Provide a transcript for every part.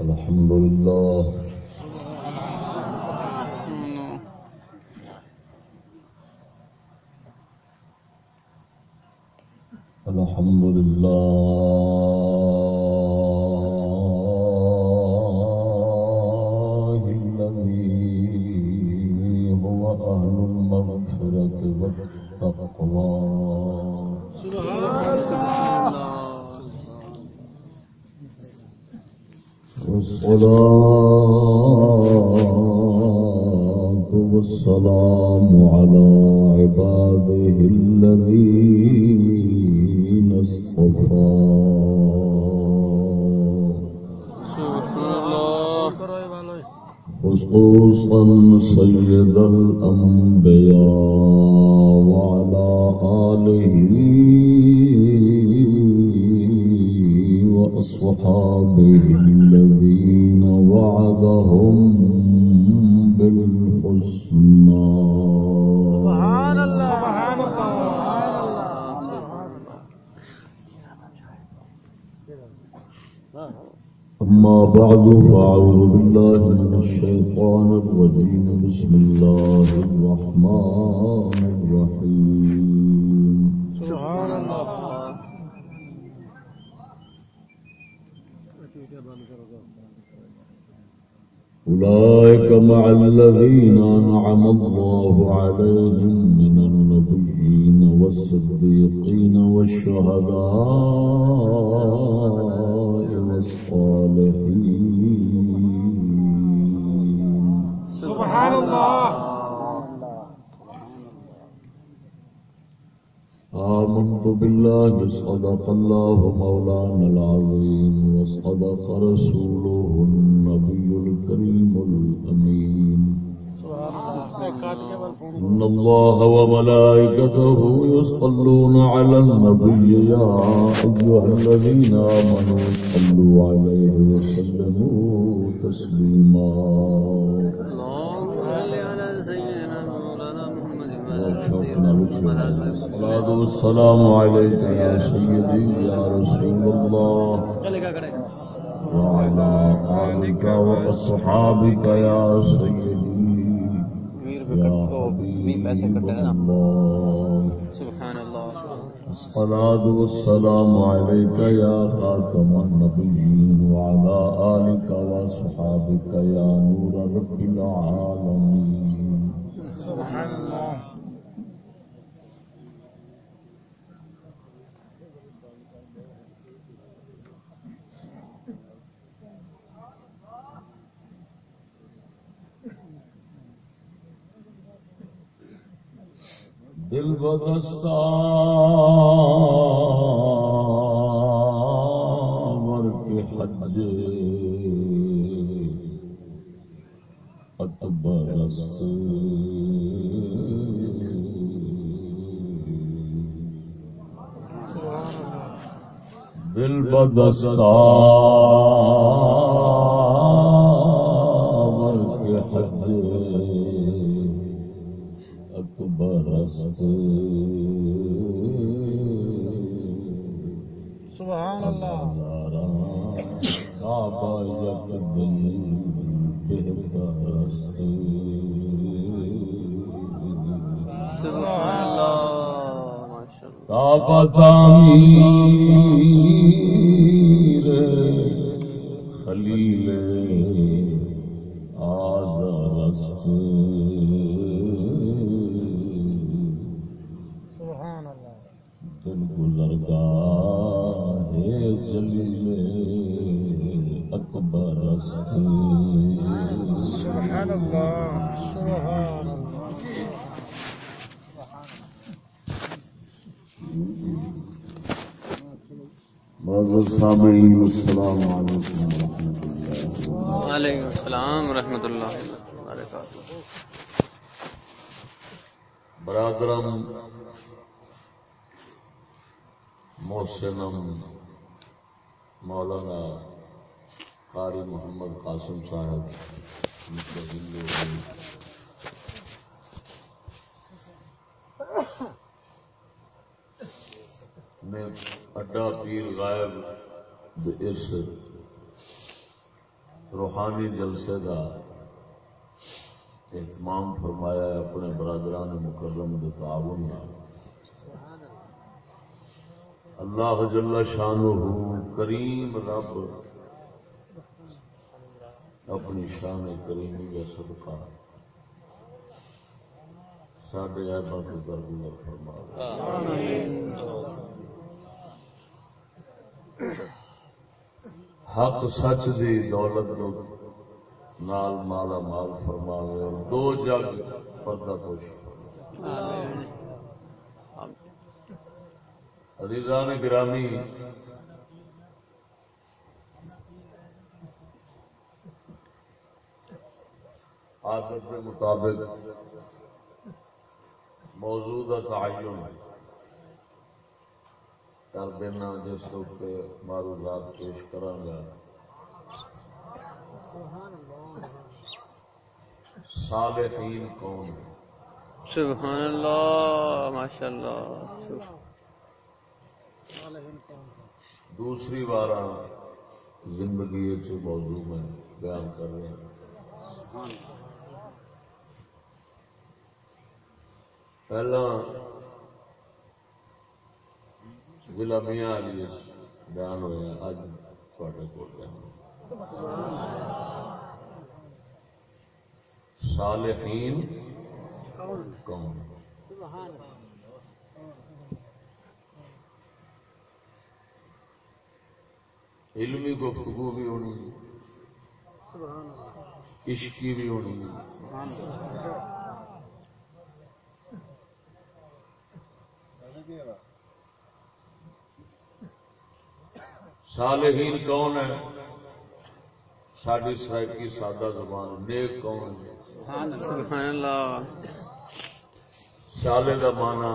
الحمد لله الصلاة والسلام عليك يا سيدي يا رسول الله وعلى آلك وأصحابك يا سيدي يا حبيب الله سبحان الله الصلاة والسلام عليك يا خاتم النبيين وعلى آلك وأصحابك يا نور رب العالمين سبحان الله دل بدستا ور کے حج اکبر دل بدستا تعمیر خلیل آزر است سبحان الله دل گزرگاہ جلیل اکبر است سبحان الله سبحان الله سامعین السلام علیکم ورحمۃ اللہ وعلیکم السلام ورحمۃ اللہ وبرکاتہ۔ برادرم محسنم مولانا قاری محمد قاسم صاحب میں اڈا پیر غائب اس روحانی جلسے کا اہتمام فرمایا ہے اپنے برادران مکرم کے تعاون اللہ جل شانہ کریم رب اپنی شان کریمی کا صدقہ ساڈے ایبا کو درگزر فرما حق سچ دی دولت نو نال مالا مال فرماوے اور دو جگ پردہ پوش عزیزان گرامی، عادت کے مطابق موضوع کا تعین۔ کر دینا جس کے معروضات پیش کرانگا صالحین کون سبحان اللہ ماشاء اللہ دوسری بار زندگی سے موضوع میں بیان کر رہے ہیں۔ پہلا ضلع میاں علی بیان ہوا اج تھوڑے کو بیان صالحین کون؟ سبحان علمی گفتگو بھی ہونی عشقی بھی ہونی۔ سبحان اللہ صالحین کون ہے ساری سرائکی سادہ زبان نیک کون ہے سبحان اللہ سالے کا مانا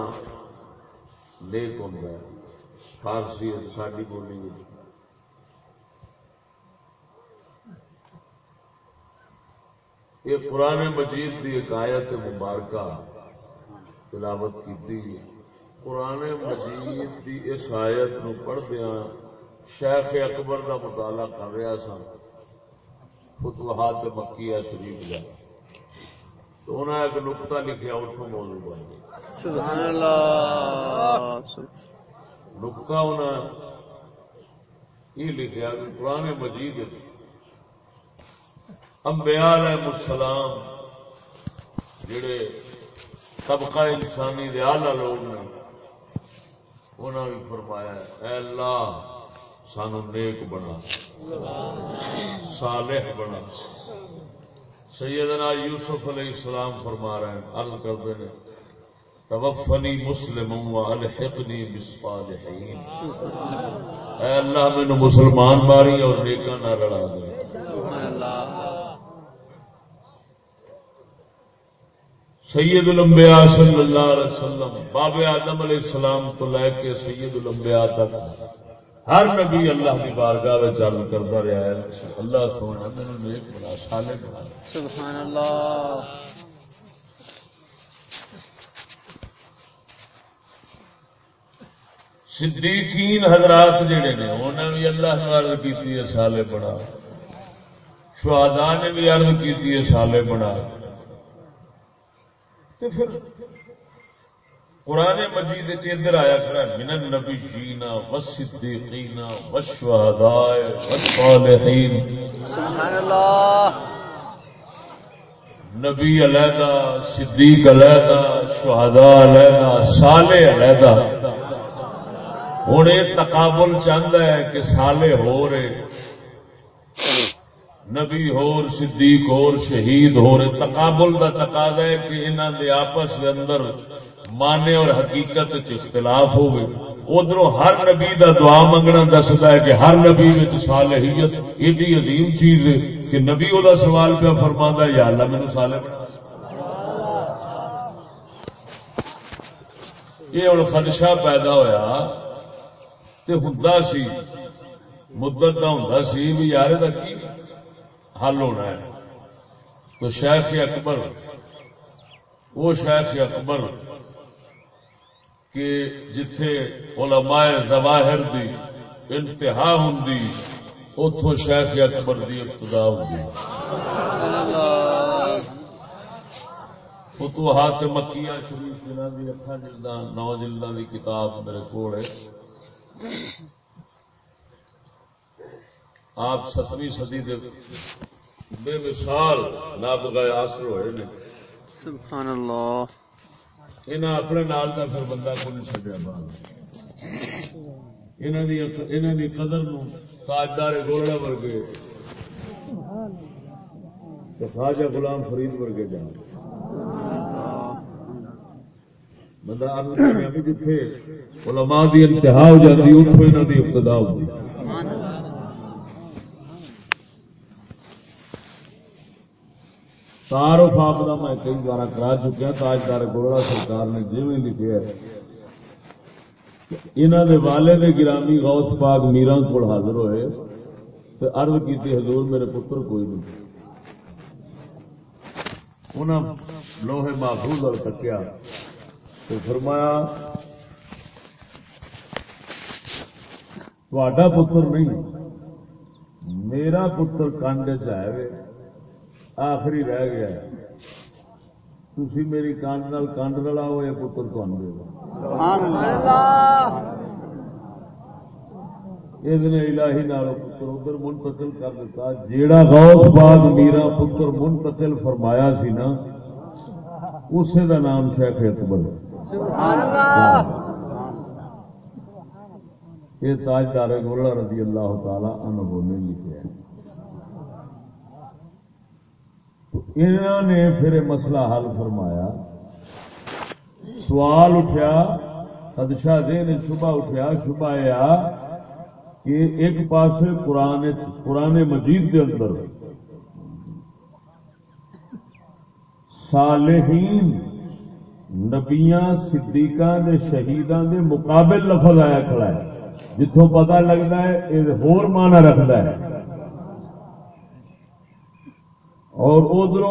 نیک ہوں فارسی ساری بولی یہ قرآن مجید کی ایک آیت مبارکہ تلاوت کی قرآن مجید کی اس آیت نو پڑھدیا شیخ اکبر کا مطالعہ کر رہا سا۔ فتوحات مکیہ شریف کا تو انہیں ایک نقطہ لکھا اتوں موضوع بن گیا۔ سبحان اللہ نقطہ انہیں یہ لکھا کہ قرآن مجید انبیاء علیہ السلام جڑے طبقہ انسانی دے آلہ لوگ نے انہوں نے فرمایا اے اللہ سانو نیک بنا، صالح بنا۔ سیدنا یوسف علیہ السلام فرما رہے ہیں، عرض کرتے ہیں، توفنی مسلم و الحقنی بالصالحین۔ اے اللہ، مینو مسلمان ماری اور نیکا نہ رلا دے۔ سید الانبیاء صلی اللہ علیہ وسلم باب آدم علیہ السلام تو لے کے سید الانبیاء تک۔ ہر نبی اللہ کی بارگاہ میں چالو کرتا رہا ہے۔ اللہ سونا میرے نیک بنا سالے بنا سبحان اللہ صدیقین حضرات جڑے نے انہوں نے بھی اللہ نے عرض کی ہے سالے بنا۔ شہداء نے بھی عرض کی ہے سالے بنا۔ تو پھر قرآن مجید ادھر آیا کھڑا من النبیین والصدیقین والشہداء والصالحین۔ سبحان اللہ نبی علیحدہ صدیق علیحدہ شہداء علیحدہ سالے علیحدہ۔ ہوں یہ تقابل چاہتا ہے کہ سالے ہو رہے نبی ہور صدیق ہور شہید ہو رہے۔ تقابل کا تقاضا ہے کہ انہوں دے آپس کے اندر مانے اور حقیقت چ اختلاف ہوئے ادھر ہر نبی دا دعا منگنا دستا ہے کہ ہر نبی صالحیت ایڈی عظیم چیز ہے کہ نبی وہ سوال پہ فرما یا اللہ مینو سالے بنا۔ یہ ہوں خدشہ پیدا ہویا تے ہوں سی، مدت کا ہوں سی بھی یار دا کی حل ہونا ہے۔ تو شیخ اکبر، وہ شیخ اکبر کہ جتھے علماء زواہر دی انتہا ہوں اتوں شیخ اکبر دی ابتدا ہوگی سبحان اللہ فتوحات مکیہ شریف جنہ دی اکھا جلداں، نو جلداں دی کتاب میرے کول ہے۔ آپ ستویں صدی دے بے مثال نابغہ عصر ہوئے نے۔ سبحان اللہ۔ انہاں اپنے نال دا پھر بندہ کو نہیں چھڈیا باہر انہاں دی انہاں دی قدر نو تاجدار گولڑا ورگے تے خواجہ غلام فرید ورگے جان بندہ عرض بھی جتھے علماء دی انتہا ہو جاتی اتوں انہاں دی ابتدا ہوتی سبحان اللہ تعارف آپ کا میں کئی بار کرا چکیا تاجدار گولڑا سرکار نے جی لکھے ہے انہوں نے والے نے گرامی غوث پاک میران کو حاضر ہوئے تو عرض کی حضور میرے پتر کوئی نہیں۔ انہوں لوہے محفوظ اور تکیا تو فرمایا تھوڑا پتر نہیں، میرا پتر کانڈ چاہے آخری رہ گیا۔ تھی میری کانڈ نال کانڈ رلا ہو یہ پتر تمہیں دے یہ الہی نالو پتر ادھر منتقل کر دیتا جیڑا غوث باغ میرا پتر منتقل فرمایا سی نا اسے دا نام شیخ اکبر یہ تاجدار گولڑا رضی اللہ تعالی عنہ نے لکھا ہے تو انہوں نے پھر مسئلہ حل فرمایا۔ سوال اٹھیا خدشہ دے شبہ اٹھیا، شبہ یہ کہ ایک پاس قرآن قرآن مجید کے اندر صالحین، نبیاں، صدیقاں دے شہیداں دے مقابل لفظ آیا کھڑا ہے۔ جتوں پتہ لگتا ہے یہ ہور معنی رکھتا ہے۔ اور ادھر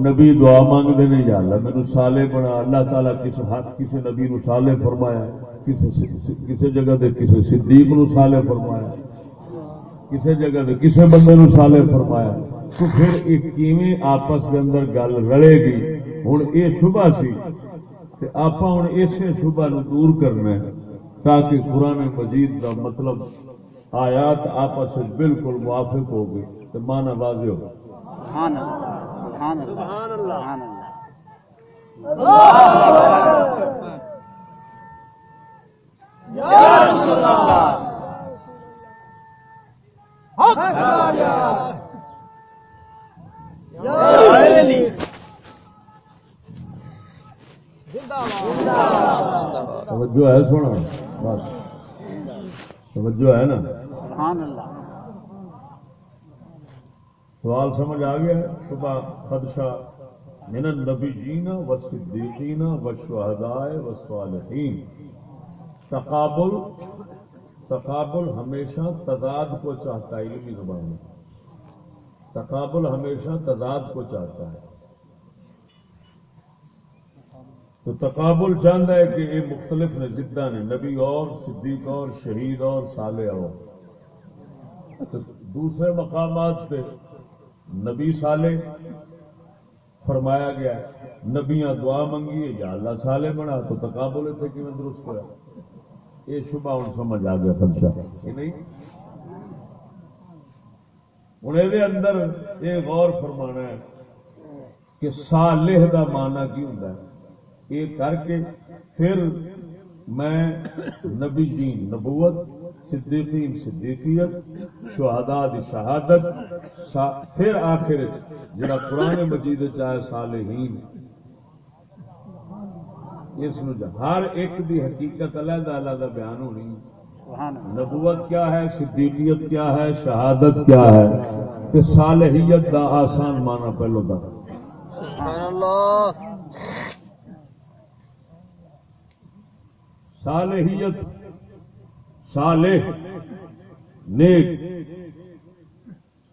نبی دعا مانگتے ہیں یا اللہ میرے سالے بنا۔ اللہ تعالیٰ کس حق کسی نبی نو سالے فرمایا کسی کسی جگہ دے کسی صدیق نو سالے فرمایا کسی جگہ دے کسی بندے نو سالے فرمایا تو پھر یہ کیویں آپس کے اندر گل رلے گی؟ ہوں یہ شبہ سی آپ ہوں اسی شبہ نو دور کرنا ہے تاکہ قرآن مجید کا مطلب آیات آپس بالکل موافق ہو گئی تو مانا واضح ہو سبحان اللہ سبحان اللہ سبحان اللہ۔ یا رسول اللہ۔ توجہ ہے سونا بس۔ توجہ ہے نا؟ سبحان اللہ۔ سوال سمجھ آ گیا صبح خدشہ من النبیین و صدیقین و شہدائے و صالحین۔ تقابل تقابل ہمیشہ تضاد کو چاہتا ہے علمی زبان میں تقابل ہمیشہ تضاد کو چاہتا ہے۔ تو تقابل چاہتا ہے کہ یہ مختلف نے جدہ نے نبی اور، صدیق اور، شہید اور، صالح اور۔ تو دوسرے مقامات پہ نبی سالے فرمایا گیا نبیاں دعا منگی یا اللہ سالے بنا، تو تقابل تھے کہ درست ہوا یہ شبہ ہوں سمجھ آ گیا خدشہ۔ نہیں؟ ہوں یہ اندر یہ غور فرمانا ہے کہ صالح دا معنی کی ہوں یہ کر کے پھر میں نبی جی نبوت صدیقین صدیقیت شہداء دی شہادت پھر آخر جڑا قرآن مجید چاہے صالحین۔ اس ہر ایک دی حقیقت علیحدہ علیحدہ بیان ہونی۔ نبوت کیا ہے صدیقیت کیا ہے شہادت کیا ہے؟ کہ صالحیت دا آسان مانا پہلو دا۔ سبحان اللہ۔ صالحیت صالح، نیک،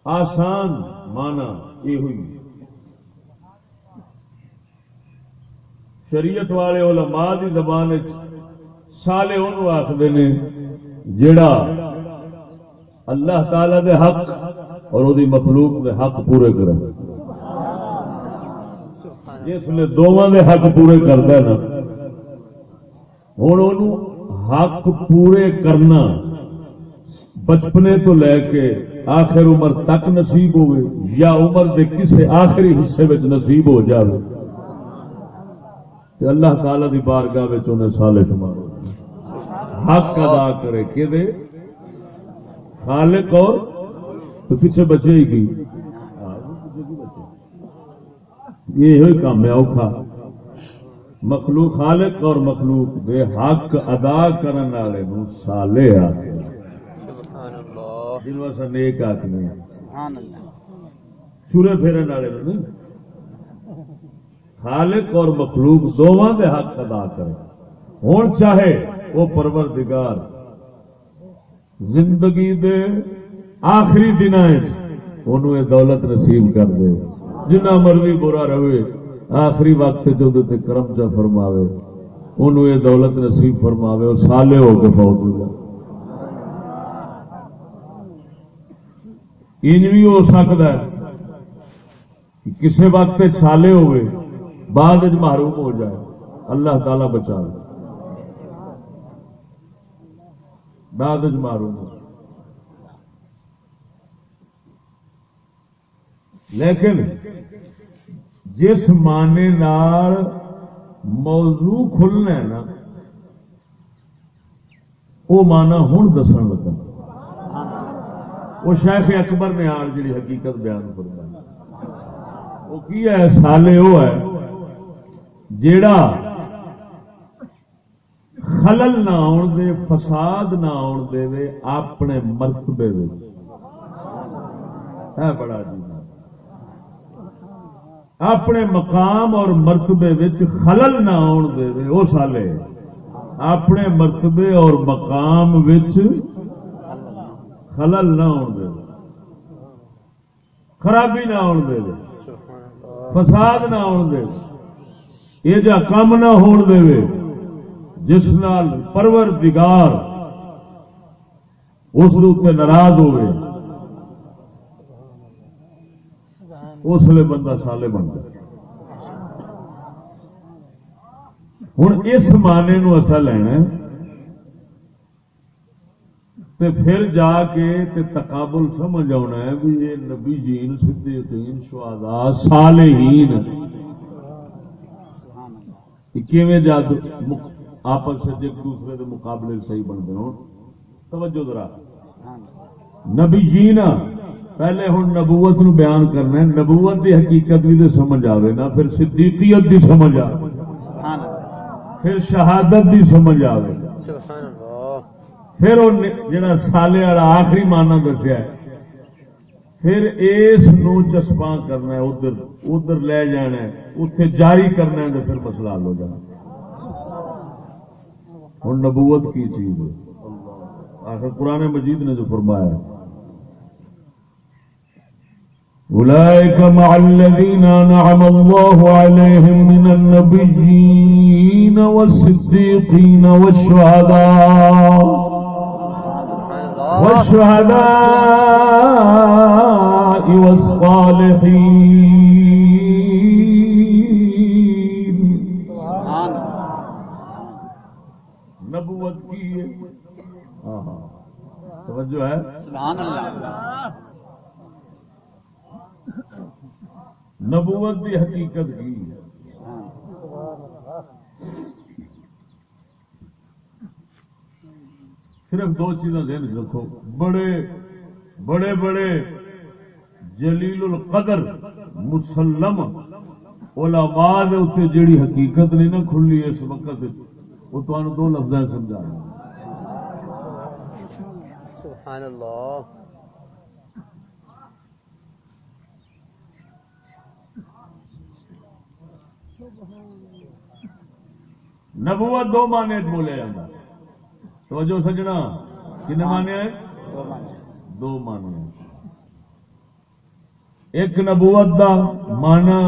آسان مانا یہ ہوئی شریعت والے علماء دی زبان سالے انہوں آخر نے جڑا اللہ تعالی دے حق اور وہ مخلوق دے حق پورے کرے۔ جس نے دونوں دے حق پورے کرتا ہے نا ہوں حق پورے کرنا، بچپنے تو لے کے آخر عمر تک نصیب ہوئے، یا عمر دے کسے آخری حصے میں نصیب ہو جائے تو اللہ تعالی دی بارگاہ انہیں سالے شمار ہو حق ادا کرے کہ دے خالق اور تو پیچھے بچے ہی گئی یہ ہوئی کام ہے، اوکھا۔ مخلوق خالق اور مخلوق دے حق ادا کرنے والے نو سالے آتے سبحان اللہ جن واسطے نیک اللہ چورے پھیرن والے نو نہیں۔ خالق اور مخلوق دونوں دے حق ادا کرے ہوں چاہے وہ پروردگار۔ زندگی دے آخری دن یہ دولت نصیب کر دے۔ جنہ مرضی برا رہے آخری وقت جو تے کرم چا فرماوے۔ انہوں یہ دولت نصیب فرماوے اور سالے ہو کے فوت ہو جائے۔ انج بھی ہو سکتا ہے کہ کسی وقت سالے ہوئے، بعد محروم ہو جائے۔ اللہ تعالی بچا لے۔ بعد محروم ہو۔ لیکن جس معنی نال موضوع کھلنا ہے نا، وہ مانا ہوں دسن لگا۔ وہ شیخ اکبر نے آن جی حقیقت بیان کرتا وہ کی ہے؟ سالے وہ ہے۔ جیڑا خلل نہ آن دے، فساد نہ آن دے اپنے مرتبے ہے ہاں، بڑا جی اپنے مقام اور مرتبے وچ خلل نہ آن دے وے وہ سالے، اپنے مرتبے اور مقام وچ خلل نہ آن دے وے خرابی نہ آن دے وے فساد نہ آن دے یہ جا کم نہ ہون دے وے جس نال پرور دگار اس اتنے ناراض ہوئے۔ اس لیے بندہ سالے بن گیا ہوں اس معنی نو اصا لینا تے پھر جا کے تے تقابل سمجھ آنا ہے بھی یہ نبی جین صدیقین شہداء صالحین۔ کیویں جاد مق- آپس سے ایک دوسرے کے مقابلے صحیح بنتے ہوں توجہ ذرا۔ نبی جینا پہلے ہوں نبوت نو بیان کرنا ہے نبوت دی حقیقت بھی تے سمجھ آوے نا پھر صدیقیت دی سمجھ اللہ۔ پھر شہادت دی سمجھ اللہ۔ پھر جڑا سالے والا آخری مانا دسیا ہے پھر اس نو چسپاں کرنا ہے ادھر ادھر لے جانا ہے اتنے جاری کرنا ہے تو پھر مسئلہ حل ہو جانا۔ ہوں نبوت کی چیز ہے۔ آخر قرآن مجید نے جو فرمایا ہے أولئك مع الذين أنعم الله عليهم من النبيين والصديقين والشهداء والشهداء والصالحين. نبوت کی ہے توجہ ہے؟ سبحان اللہ. نبوت کی حقیقت کی۔ صرف دو چیزیں ذہن رکھو۔ بڑے بڑے بڑے۔ جلیل القدر، مسلم۔ علماء دے اتنے جیڑی حقیقت نہیں نا کھلی اس وقت، وہ تمہیں دو لفظ سمجھا رہا سبحان اللہ۔ نبوت دو مانے چ بولیا جاتا توجہ سجنا کن مانے دو مانے ایک نبوت دا مانا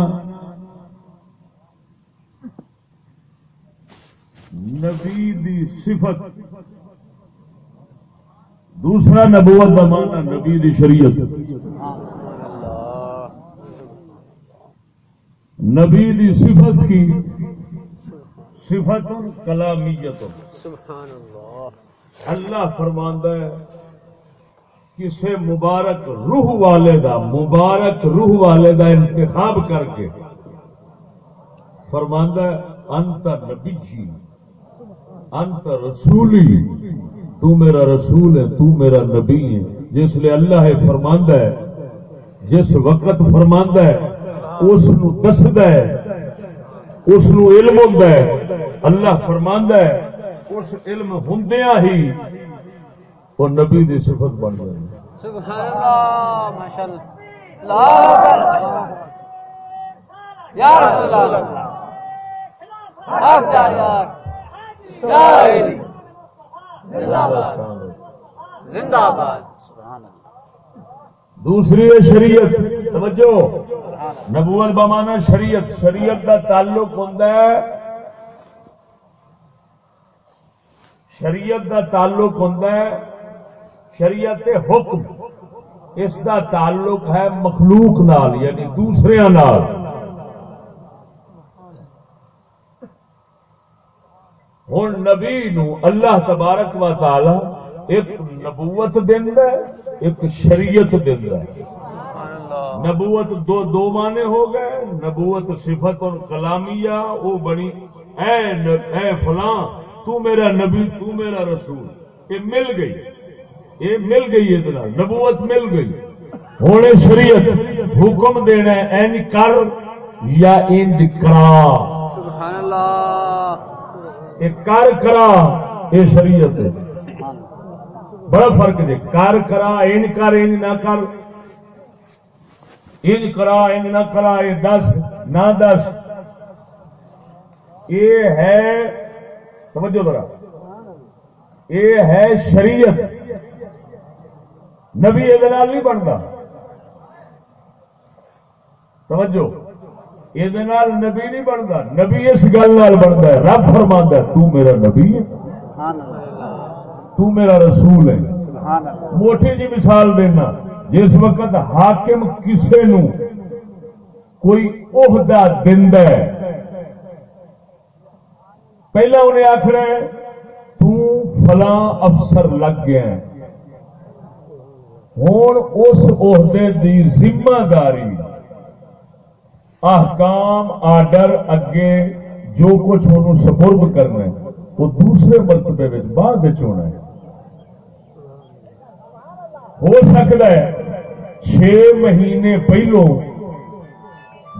نبی دی صفت۔ دوسرا نبوت کا مانا نبی دی شریعت سبحان اللہ نبی دی صفت کی؟ صفت کلامیت سبحان اللہ اللہ فرماندہ ہے کسے مبارک روح والے دا مبارک روح والے دا انتخاب کر کے فرماندہ ہے انت نبی جی انت رسولی تو میرا رسول ہے تو میرا نبی ہے۔ جس لیے اللہ ہے فرماندہ ہے جس وقت فرماندہ ہے اس نو دسدا ہے اس علم ہے اللہ فرماندہ ہے اس علم ہوندیاں ہی وہ نبی دی صفت بن جائے۔ سبحان اللہ ماشاء اللہ اللہ اکبر۔ یا رسول اللہ۔ حق جاریار یا علی زندہ باد۔ زندہ باد۔ سبحان اللہ دوسری ہے شریعت۔ سمجھو نبوت بمانا شریعت شریعت کا تعلق ہوتا ہے۔ شریعت کا تعلق ہوتا ہے۔ شریعت حکم، اس کا تعلق ہے مخلوق نال یعنی دوسرے نال۔ ہوں نبی نو اللہ تبارک و تعالی ایک نبوت دینا ایک شریعت دینا نبوت دو دو معنی ہو گئے نبوت صفت اور کلامیہ وہ بنی اے اے فلاں تو میرا نبی تو میرا رسول۔ یہ مل گئی۔ یہ مل گئی دن نبوت مل گئی۔ ہونے شریعت حکم دینا این کر یا انج کرا۔ سبحان اللہ یہ کر کرا یہ شریعت ہے۔ بڑا فرق ہے کر کرا ان کر ان نہ کر۔ ان کرا ان نہ کرا یہ دس نہ دس۔ یہ ہے سمجھو ذرا۔ یہ ہے شریعت۔ نبی یہ نہیں بنتا۔ سمجھو یہ نبی نہیں بنتا۔ نبی اس گل بنتا ہے۔ رب فرما تو میرا نبی ہے۔ تو میرا رسول ہے۔ موٹی جی مثال دینا۔ جس وقت حاکم کسے نو کوئی عہدہ دیندا ہے، پہلا انہیں آخر فلاں افسر لگ گیا ہوں اس عہدے دی ذمہ داری۔ احکام، آرڈر اگے جو کچھ انہوں سپرد کرنا ہے، وہ دوسرے مرتبے بعد ہونا ہے۔ ہو سکتا ہے۔ چھ مہینے پہلو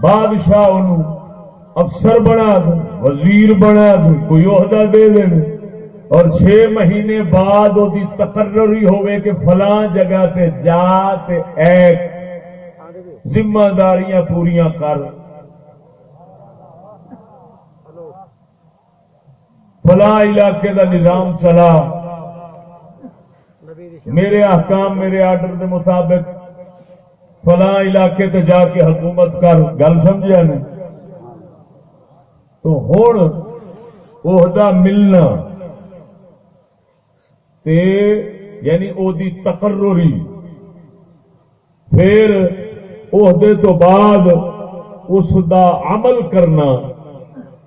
بادشاہ انہوں افسر بنا دیں وزیر بنا دیں کوئی عہدہ دے دیں اور چھ مہینے بعد وہ تقرری ہوئے کہ فلاں جگہ تے جا تے ایک۔ ذمہ داریاں پوریاں کر۔ فلاں علاقے دا نظام چلا۔ میرے احکام، میرے آرڈر کے مطابق فلاں علاقے تے جا کے حکومت کر، گل سمجھا نے ہاں تو ہوں عہدہ ملنا تے یعنی او دی تقرری، پھر عہدے تو بعد اس دا عمل کرنا،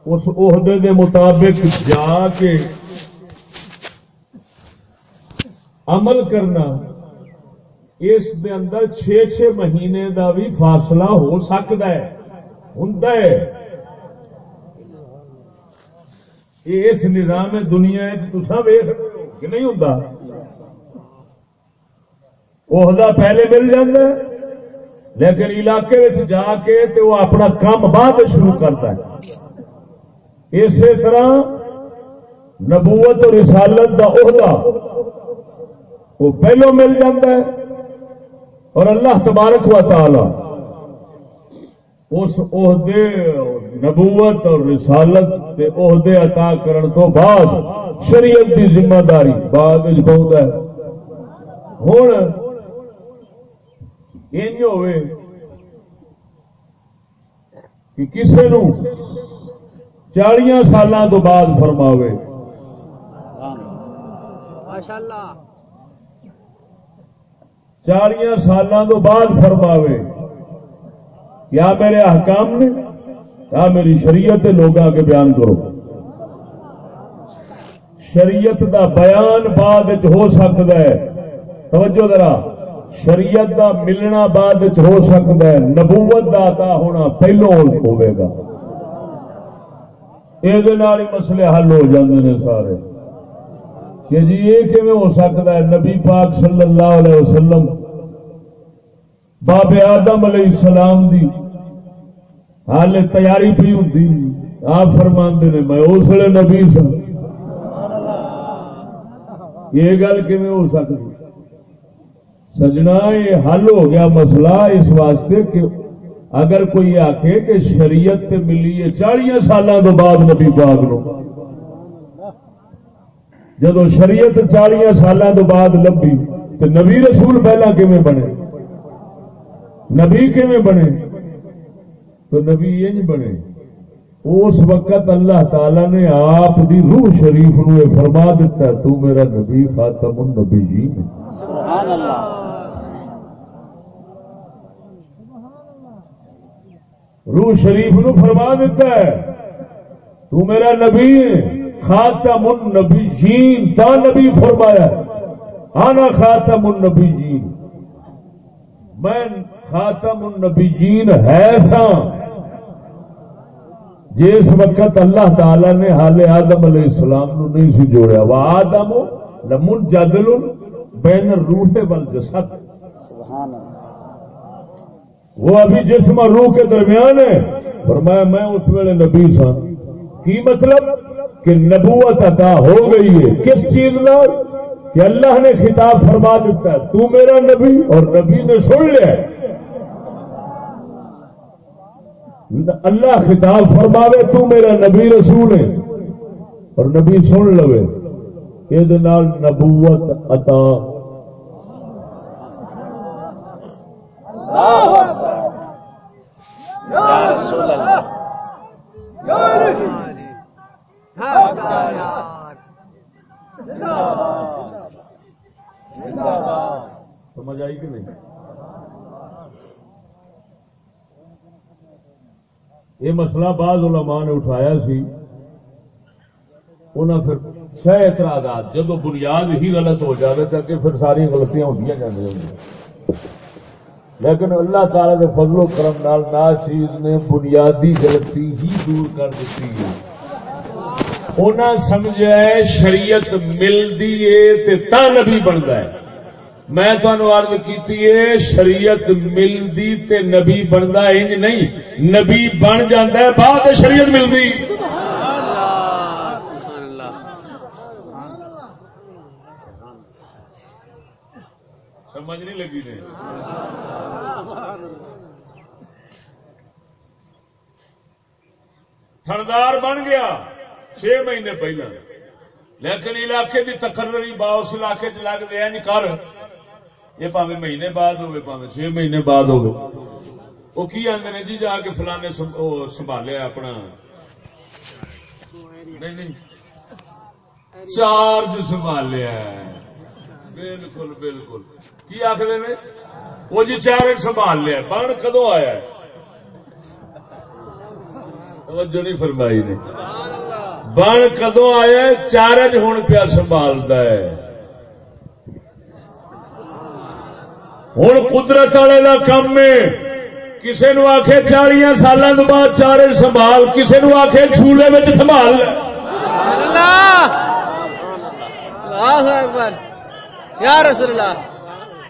اس عہدے دے مطابق جا کے عمل کرنا، اس دے اندر چھ چھ مہینے دا بھی فاصلہ ہو سکتا ہے ہوں اس نظام دنیا تسا ویخ کہ نہیں ہوں عہدہ پہلے مل جاتا ہے، لیکن علاقے جا کے تے وہ اپنا کام بعد شروع کرتا ہے۔ اسی طرح نبوت اور رسالت دا عہدہ۔ وہ پہلو مل جاتا ہے اور اللہ تبارک و تعالی اس عہدے نبوت اور رسالت کے عہدے عطا کرن تو بعد شریعت کی ذمہ داری بعد بہت ہے۔ ہوں انج ہوئے کہ کسی نو چالیا سالوں تو بعد فرماوے۔ سبحان چالیا سالوں تو بعد فرماوے کیا میرے احکام نے کیا میری شریعت لوگ کے بیان کرو۔ شریعت دا بیان بعد ہو سکتا ہے۔ توجہ ذرا، شریعت دا ملنا بعد ہو سکتا ہے۔ نبوت دا عطا ہونا پہلو ہوئے گا۔ یہ مسئلے حل ہو جاندے نے سارے۔ کہ جی یہ کیون ہو سکتا ہے نبی پاک صلی اللہ علیہ وسلم، باب آدم علیہ السلام دی حال تیاری پی ہوں آپ فرماندے نے، میں اس ویلے نبی سا۔ یہ گل کیون ہو سکتی؟ سجنا، یہ حل ہو گیا مسئلہ اس واسطے کہ اگر کوئی آخے کہ شریعت ملی ہے چالیا سالوں بعد نبی پاک نو۔ جب شریعت چالیا سالوں تو بعد لبھی تو نبی رسول پہلا کیون بنے؟ نبی کیون بنے؟ تو نبی یہ بنے۔ اس وقت اللہ تعالی نے آپ دی روح شریف نو فرما دیتا تو میرا نبی خاتم النبی جی سبحان اللہ روح شریف نو فرما دیتا ہے تو میرا نبی خاتم النبیین، تا نبی فرمایا آنا خاتم النبیین۔ میں خاتم النبیین ہے سا جس وقت اللہ تعالی نے حال آدم علیہ السلام نو نہیں سی جوڑیا، وہ آدم لمن جدل بین روح بل جسد سبحان اللہ وہ ابھی جسم اور روح کے درمیان ہے۔ فرمایا، میں اس ویلے نبی سا کی مطلب کہ نبوت عطا ہو گئی ہے؟ کس چیز نال؟ کہ اللہ نے خطاب فرما دیتا ہے، تو میرا نبی اور نبی نے سن لیا اللہ خطاب فرماوے، تو میرا نبی رسول ہے۔ اور نبی سن لو یہ نبوت عطا۔ یا رسول اللہ! سمجھ آئی کہ نہیں یہ مسئلہ بعض علماء نے اٹھایا سی۔ انہوں پھر چھ اعتراضات جب بنیاد ہی غلط ہو جائے تو کہ پھر ساری غلطیاں ہوتی جاتی ہوں۔ لیکن اللہ تعالی کے فضل و کرم نال ناچیز نے بنیادی غلطی ہی دور کر دیتی ہے۔ انہاں سمجھا ہے شریعت ملتی ہے تا نبی بنتا ہے۔ میں تمہیں عرض کیتی ہے، شریعت ملتی تے نبی بنتا انج نہیں، نبی بن جاتا ہے، بعد شریعت ملتی سمجھ نہیں لگی نے۔ تھندار بن گیا۔ چھ مہینے پہلے لیکن علاقے کی تقرری با اس علاقے چ لگ دیا یعنی نہیں کر۔ یہ پاوے مہینے بعد ہوئے پاوے چھ مہینے بعد ہوئے وہ کی آدھے نے جی جا کے فلانے سنبھالیا اپنا؟ نہیں نہیں۔ چارج جی سنبھالیا بالکل بالکل۔ کی آخر نے؟ وہ جی چارج سنبھال لیا بن کدو آیا توجہ نہیں فرمائی نے۔ بن کدو آیا چارج ہوں پیا سنبھالتا ہے۔ ہوں قدرت والے کا کم ہے۔ کسی نو آخ چالیا کے بعد چارج سنبھال کسی نو آخ چولہے میں سنبھال۔ لے یا رسول اللہ۔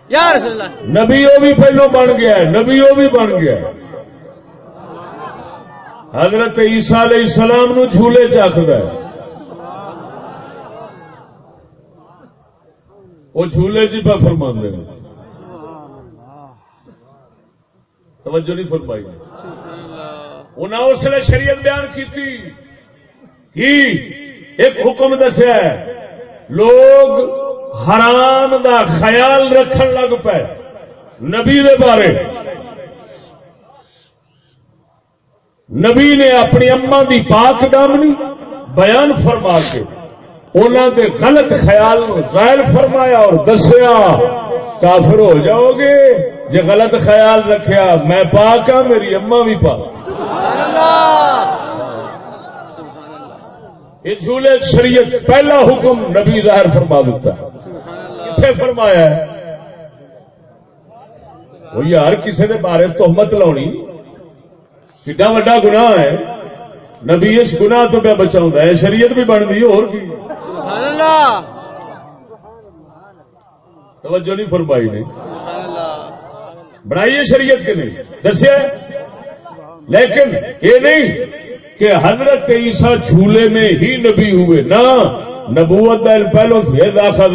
یا رسول اللہ۔ نبی وہ بھی پہلو بن گیا نبی وہ بھی بن گیا حضرت عیسیٰ علیہ السلام نو جھولے چکد وہ جھولے جی پہ فرما دے توجہ نہیں فرمائی۔ انہیں اس لیے شریعت بیان کی؟ تھی کہ ایک حکم دسیا لوگ حرام دا خیال رکھن لگ پے۔ نبی دے بارے۔ نبی نے اپنی اما دی پاک دامنی بیان فرما کے انہوں دے غلط خیال ظاہر فرمایا اور دسیا، کافر ہو جاؤ گے؟ جی غلط خیال رکھیا، میں پاک ہاں میری اما بھی پاک۔ یہ جھولے شریعت پہلا حکم نبی ظاہر فرما دیتا ہے۔ کتنے فرمایا ہے؟ وہ یار کسی کے بارے تہمت لاؤنی۔ کڈا وڈا گناہ ہے نبی اس گناہ تو پہ بچاؤں ہے شریعت بھی بنتی اور کی؟ سبحان اللہ توجہ نہیں فرمائی نے۔ اللہ بنائیے شریعت کے نہیں دسیا لیکن یہ نہیں کہ حضرت عیسیٰ جھولے میں ہی نبی ہوئے نہ۔ نبوت پہلو سے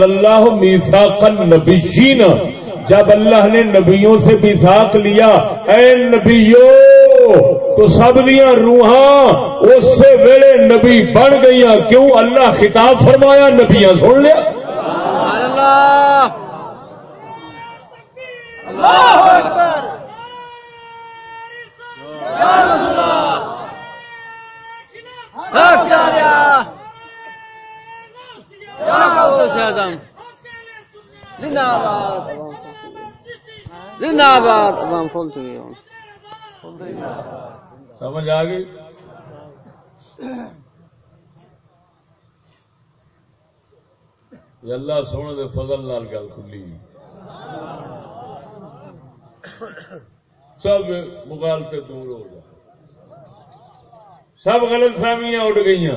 اللہ میساقن نبیین جب اللہ نے نبیوں سے میساق لیا اے نبیو تو سب دیا روحاں اس سے ویلے نبی بن گئیاں کیوں اللہ خطاب فرمایا نبیاں سن لیا اللہ اللہ اکبر یا رسول اللہ زندہ آباد زندہ آباد عوام فول تو گئی ہوں سمجھ آ گئی؟ اللہ سونے دے فضل نال گل کھلی۔ سب مغالطے دور ہو گئے۔ سب غلط فہمیاں اڑ گئی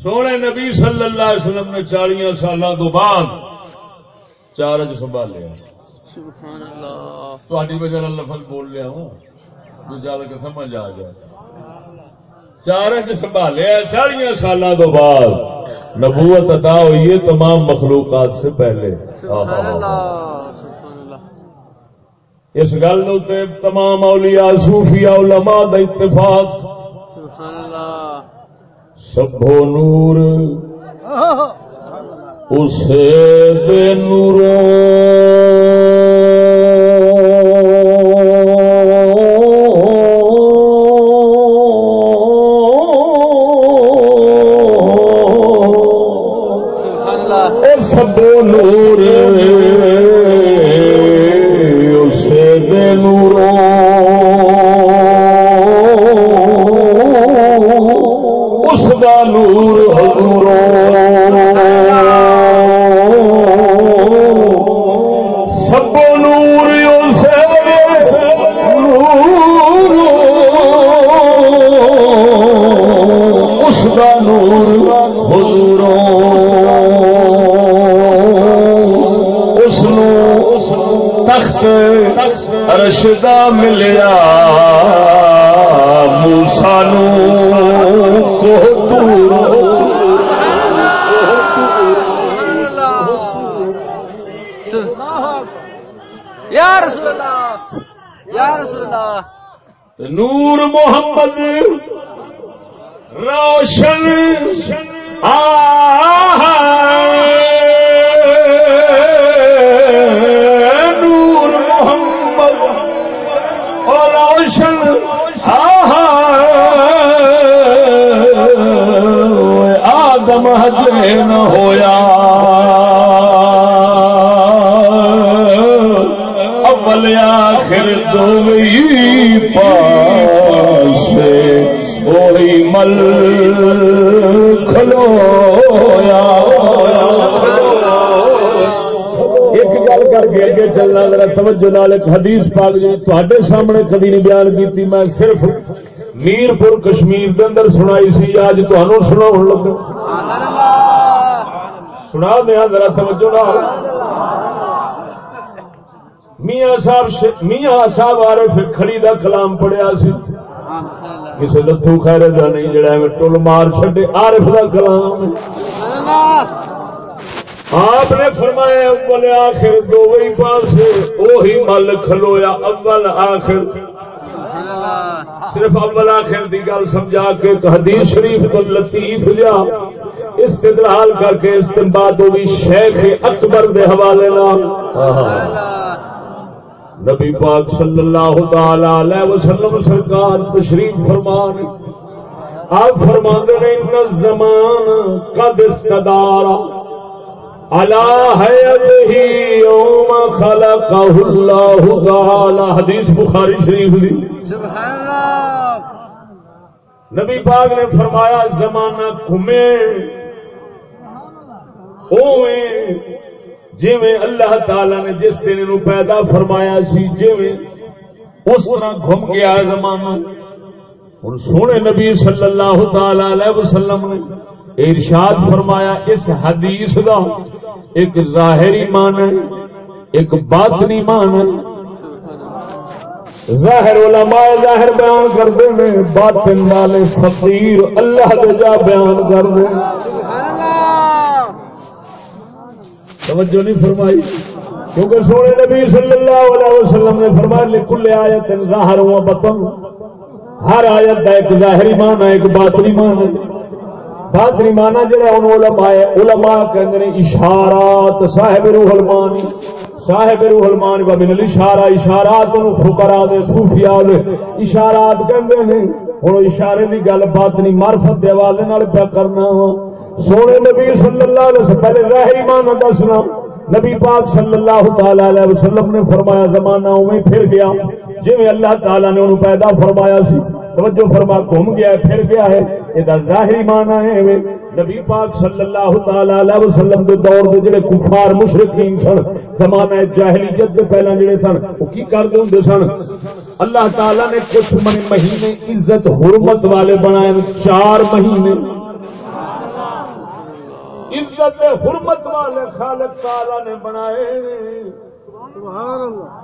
سونے نبی صلی اللہ علیہ وسلم نے چالیاں سالوں تو بعد چارج سنبھالیا سبحان اللہ۔ تھوڑی وجہ لفظ بول لیا ہوں۔ جو جل کے سمجھ آ جائے۔ چار سنبھالیا چالیاں سال تو بعد نبوت عطا ہوئی ہے تمام مخلوقات سے پہلے۔ سبحان اللہ سبحان اللہ۔ اس گل تے تمام اولیاء صوفیاء علماء دا اتفاق۔ سبحان اللہ۔ سبھو نور۔ اسے بے نورو رشدہ ملیا موسا نور محمد روشن۔ آدم حجے نہ ہویا اول آخر دوئی پاس وہی مل کھلویا ایک گل کر کے اگے چلنا ذرا توجہ نال ایک حدیث پاک جی تواڈے سامنے کدی نہیں بیان کیتی میں صرف میر پور کشمیر دے اندر سنائی سی اج تانوں سناون لگا سنا دیا ذرا توجہ نال۔ میاں صاحب میاں صاحب عارف کھڑی دا کلام پڑھیا سی۔ کسی لتھو خیر دا نہیں، جڑا ایویں ٹل مار چھڈے، عارف دا کلام آپ نے فرمایا، اول آخر دو وہی پاس وہی مل کھلویا، اول آخر۔ صرف اول آخر دی گل سمجھا کے حدیث شریف کو لطیف جا استدلال کر کے استنباد ہوئی شیخ اکبر دے حوالے نال نبی پاک صلی اللہ تعالی علیہ وسلم سرکار تشریف فرمان آپ فرماندے نے ان زمان قد استدارا اللہ ہے یوم خلقہ اللہ تعالی۔ حدیث بخاری شریف دی۔ سبحان اللہ۔ نبی پاک نے فرمایا زمانہ گھومے۔ اوے جویں اللہ تعالی نے جس دن نو پیدا فرمایا سی جویں اس طرح گھوم گیا زمانہ۔ ہن سونے نبی صلی اللہ تعالی علیہ وسلم نے ارشاد فرمایا، اس حدیث دا ایک ظاہری معنی ایک باطنی معنی ظاہر علماء ظاہر بیان کرتے ہیں، باطن والے فقیر اللہ دے جا بیان کرتے ہیں سبحان اللہ توجہ نہیں فرمائی۔ کیونکہ سونے نبی صلی اللہ علیہ وسلم نے فرمایا، لکل آیت ظاہر و بطن۔ ہر آیت کا ایک ظاہری مان ہے، ایک باطنی مان ہے۔ باطنی مانا جڑا ان علماء ہے علماء کہندے نے اشارات، صاحب روح المان صاحب روح المان و من الاشارہ، اشارات نو فقراء دے، صوفیاء دے۔ اشارات کہندے نے ہن اشارے دی گل باطنی معرفت دے حوالے نال پیا کرنا وا۔ سونے نبی صلی اللہ علیہ وسلم، پہلے ظاہری معنی دسنا نبی پاک صلی اللہ تعالی علیہ وسلم نے فرمایا، زمانہ اویں پھر گیا۔ جی اللہ تعالی نے انہوں پیدا فرمایا سی۔ توجہ فرما گھوم گیا ہے، پھر گیا ہے۔ یہ ظاہری معنی ہے وے نبی پاک صلی اللہ تعالی علیہ وسلم دے دور دے جڑے کفار مشرکین سن، زمانہ جاہلیت دے پہلا جڑے سن، وہ کی کردے ہوندے سن؟ اللہ تعالی نے کچھ مہینے عزت، حرمت والے بنائے، چار مہینے عزت حرمت والے خالق تعالی نے بنائے سبحان اللہ۔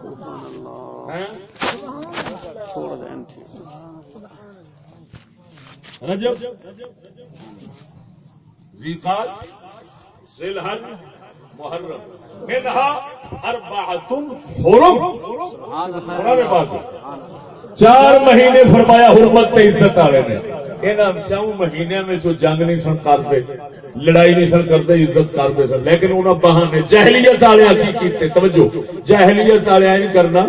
رجب محرم۔ منہا اربعۃ حرم۔ پاک میں۔ چار مہینے فرمایا حرمت تے عزت والے نے۔ انہاں چاؤں مہینے میں جو جنگ نہیں سن کرتے، لڑائی نہیں سن کرتے، عزت کرتے سن۔ لیکن انہاں بہانے جاہلیت والے کی کیتے؟ توجہ جاہلیت والے کرنا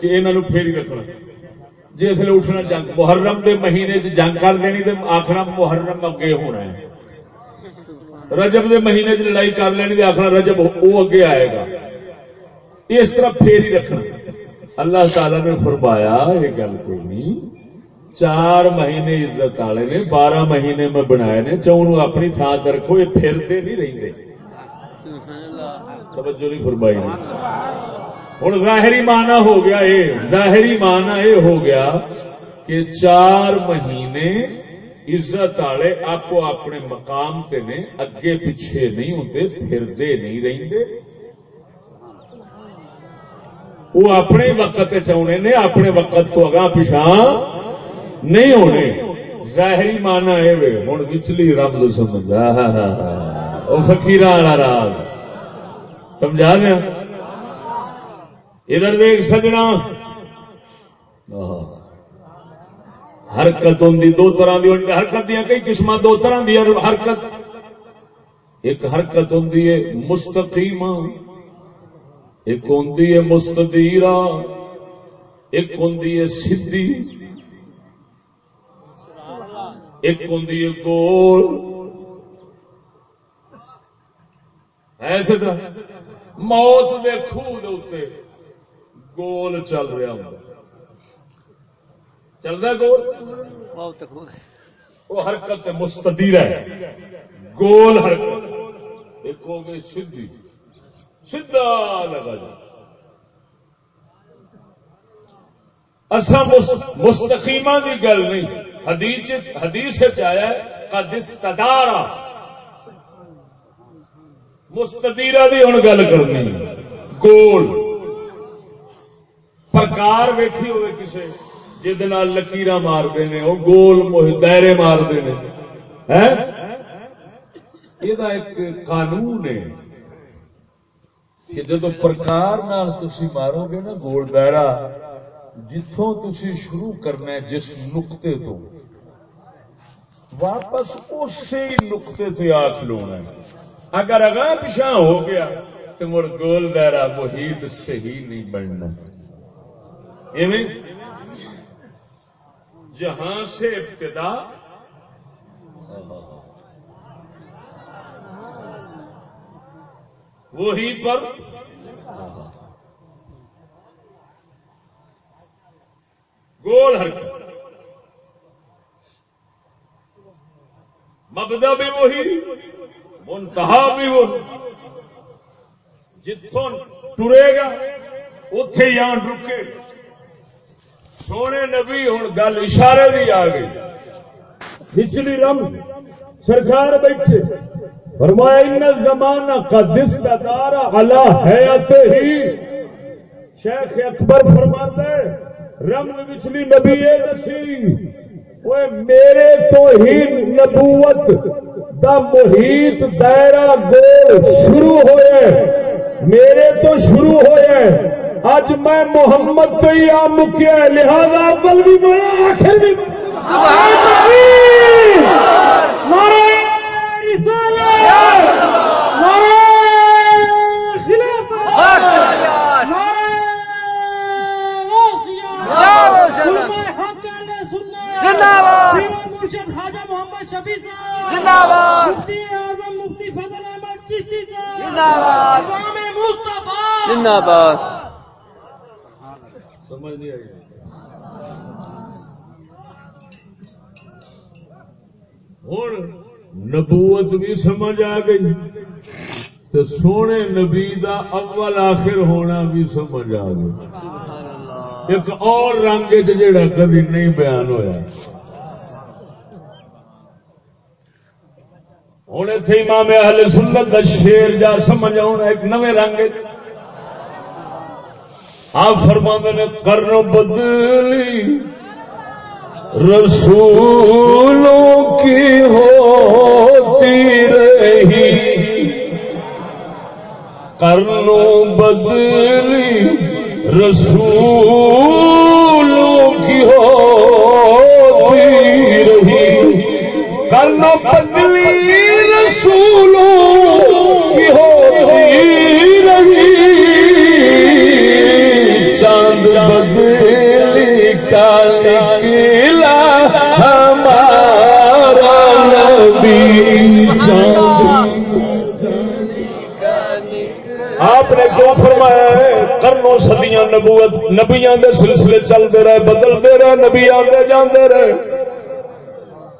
کہ انہاں پھیری رکھنا۔ جی جس لیے اٹھنا جنگ، محرم دے مہینے چ جنگ کر دینی تے آخنا محرم اگے ہونا ہے۔ رجب دے مہینے چ لڑائی کر لینی تے آخنا رجب وہ اگے آئے گا۔ اس طرح پھیر ہی رکھنا۔ اللہ تعالی نے فرمایا، یہ گل کوئی نہیں چار مہینے عزت والے نے بارہ مہینے میں بنائے نے چون اپنی تھان تے رکھو یہ پھرتے نہیں رہتے توجہ نہیں فرمائی ہوں ظاہری معنی ہو گیا یہ ظاہری معنی یہ ہو گیا کہ چار مہینے عزت والے آپ کو اپنے مقام تے نے اگے پیچھے نہیں ہوتے پھردے نہیں رہتے وہ اپنے وقت چاہنے نے اپنے وقت تو اگاں پیچھا نہیں ہونے، ظاہری معنی یہ ہوں وچلی رب تو سمجھا۔ وہ فکیر والا راز سمجھا دیا ادھر دیکھ سجنا۔ حرکت ہوں دو طرح کی حرکت دیا کئی قسم دو طرح دی حرکت۔ ایک حرکت ہوں مستقیم ایک ہوں مستدیرا ایک ہوں سدھی ایک ہوں گول۔ ایسے طرح موت دے خوہ دے گول چل رہا ہوں چلتا گول؟ گئے وہ حرکت مستدیر ہے۔ گول حرکت۔ ایک ہو گئی سدھی۔ سیدھا لگا جا۔ اصا مستقیمہ دی گل نہیں۔ حدیث حدیث سے آیا ہے، قد استدارا مستدیرہ دی ہوں گل کرنی۔ گول۔ پرکار ویکھی ہوئے کسے، جہد لکیر مارتے ہیں، وہ گول دائرے مارتے ہیں۔ یہ ایک قانون ہے کہ جدو پرکار نال تسی مارو گے نا، گول دائرہ جتوں تسی شروع کرنا ہے جس نقطے تو، واپس اسی نقطے سے آ کھلونا ہے۔ اگر اگاں پچھا ہو گیا تو مڑ گول دائرہ محیط صحیح نہیں بننا۔ ایویں؟ جہاں سے ابتدا، وہی پر گول حرکت۔ مبدا بھی وہی، منتہا بھی وہی۔ جتوں ٹرے گا اتے یہاں رکے۔ سونے نبی ہوں گل اشارے دی آ گئی۔ پچھلی رم، سرکار بیٹھے۔ فرمایا، ان زمانہ کا دستدار اللہ حیات ہی. شیخ اکبر فرماتے رمز پچھلی نبی اے دسی وہ میرے تو ہی نبوت دا محیط دائرہ گول شروع ہوئے میرے تو شروع ہوئے اج میں محمد تو ہی آ مکیا لہذا اول بھی میں آخر بھی خواجہ محمد شفیع صاحب! زندہ مفتی اعظم مفتی فضل احمد چشتی صاحب! زندہ باد! امام مصطفیٰ! زندہ باد! سمجھ نہیں آئی ہوں نبوت بھی سمجھ آ گئی تو سونے نبی دا اول آخر ہونا بھی سمجھ آ اللہ۔ ایک اور رنگ چ جڑا کبھی نہیں بیان ہویا۔ ہوں اتنے امام اہل سنت کا شیر جا سمجھ آنا ایک نویں رنگ آپ فرما نے کرن بدلی رسولوں کی ہوتی رہی۔ کرنوں بدلی رسولوں کی ہوتی رہی۔ کرنوں بدلی ہے کرنوں صدیاں نبوت، نبیاں دے سلسلے چلتے رہے، بدلتے رہے، نبی آتے جاندے رہے۔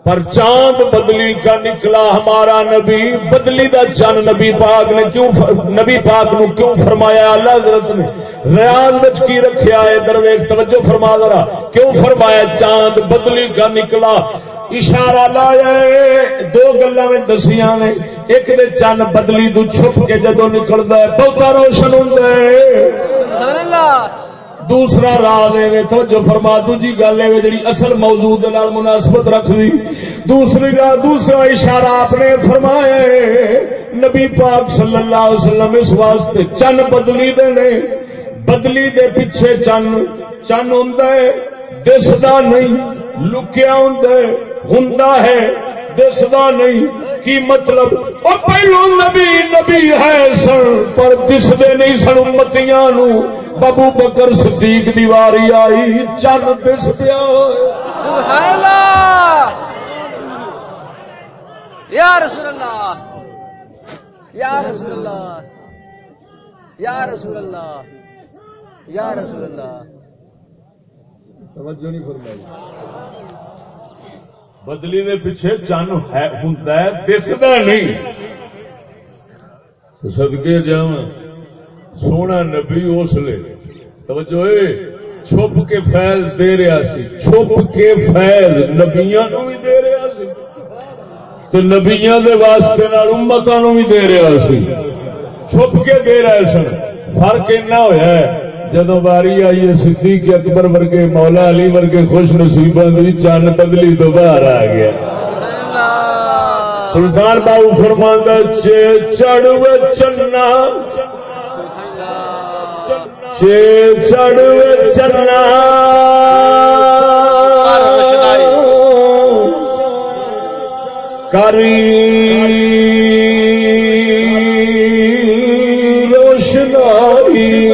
پر چاند بدلی کا نکلا ہمارا نبی، بدلی دا چند نبی پاک نے کیوں ف- نبی پاک نو کیوں فرمایا؟ اللہ حضرت نے ریاض وچ کی رکھیا ہے؟ درویش، توجہ فرما ذرا۔ کیوں فرمایا چاند بدلی کا نکلا؟ اشارہ لایا دو گلاں میں دسیاں نے۔ ایک دے چند بدلی تو چھپ کے جدو نکلدا ہے، بہتا روشن ہوندا دوسرا راز ہے تو جو فرما دوجی گل ہے جڑی اصل موضوع دے نال مناسبت رکھ دی دوسری راہ دوسرا اشارہ آپ نے فرمایا نبی پاک صلی اللہ علیہ وسلم اس واسطے چن بدلی دے نے۔ بدلی دے پیچھے چن چن ہوندا ہے، دسدا نہیں، لکیا ہوندا ہے ہوندا ہے۔ دسدا نہیں کی مطلب؟ او پہلو نبی نبی ہے سن پر دسدے نہیں سن امتیاں نو۔ بابو بکر صدیق دیواری آئی چن دس پیا سبحان اللہ۔ یا رسول اللہ۔ یا رسول اللہ۔ یا رسول اللہ۔ یا رسول اللہ۔ توجہ نہیں فرمائی۔ بدلی دے پیچھے چن ہے ہوندا ہے، دسدا نہیں۔ تو صدقے جاواں سونا نبی اس لے۔ توجہ اے، چھپ کے فیض دے رہا سی۔ چھپ کے فیض نبیاں نو بھی دے رہا سی۔ تو نبیاں دے واسطے نال امتاں نو بھی دے رہا سی۔ چھپ کے دے رہے سن۔ فرق اینا ہویا ہے۔ جدو باری آئی ہے صدیق اکبر ورگے، مولا علی ورگے خوش نصیباں دی چند بدلی تو باہر آ گیا۔ سلطان باؤ فرماندا چے چڑھ چنا۔ چے چڑھ چنا۔ کری روشنائی۔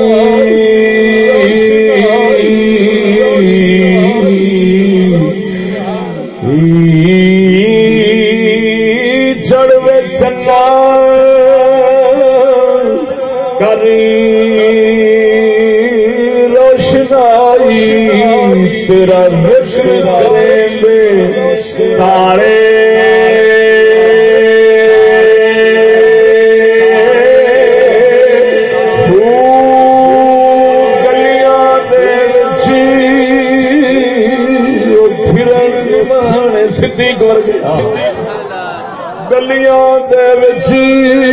گے تارے صدیق ورگے۔ گلیاں دے وچی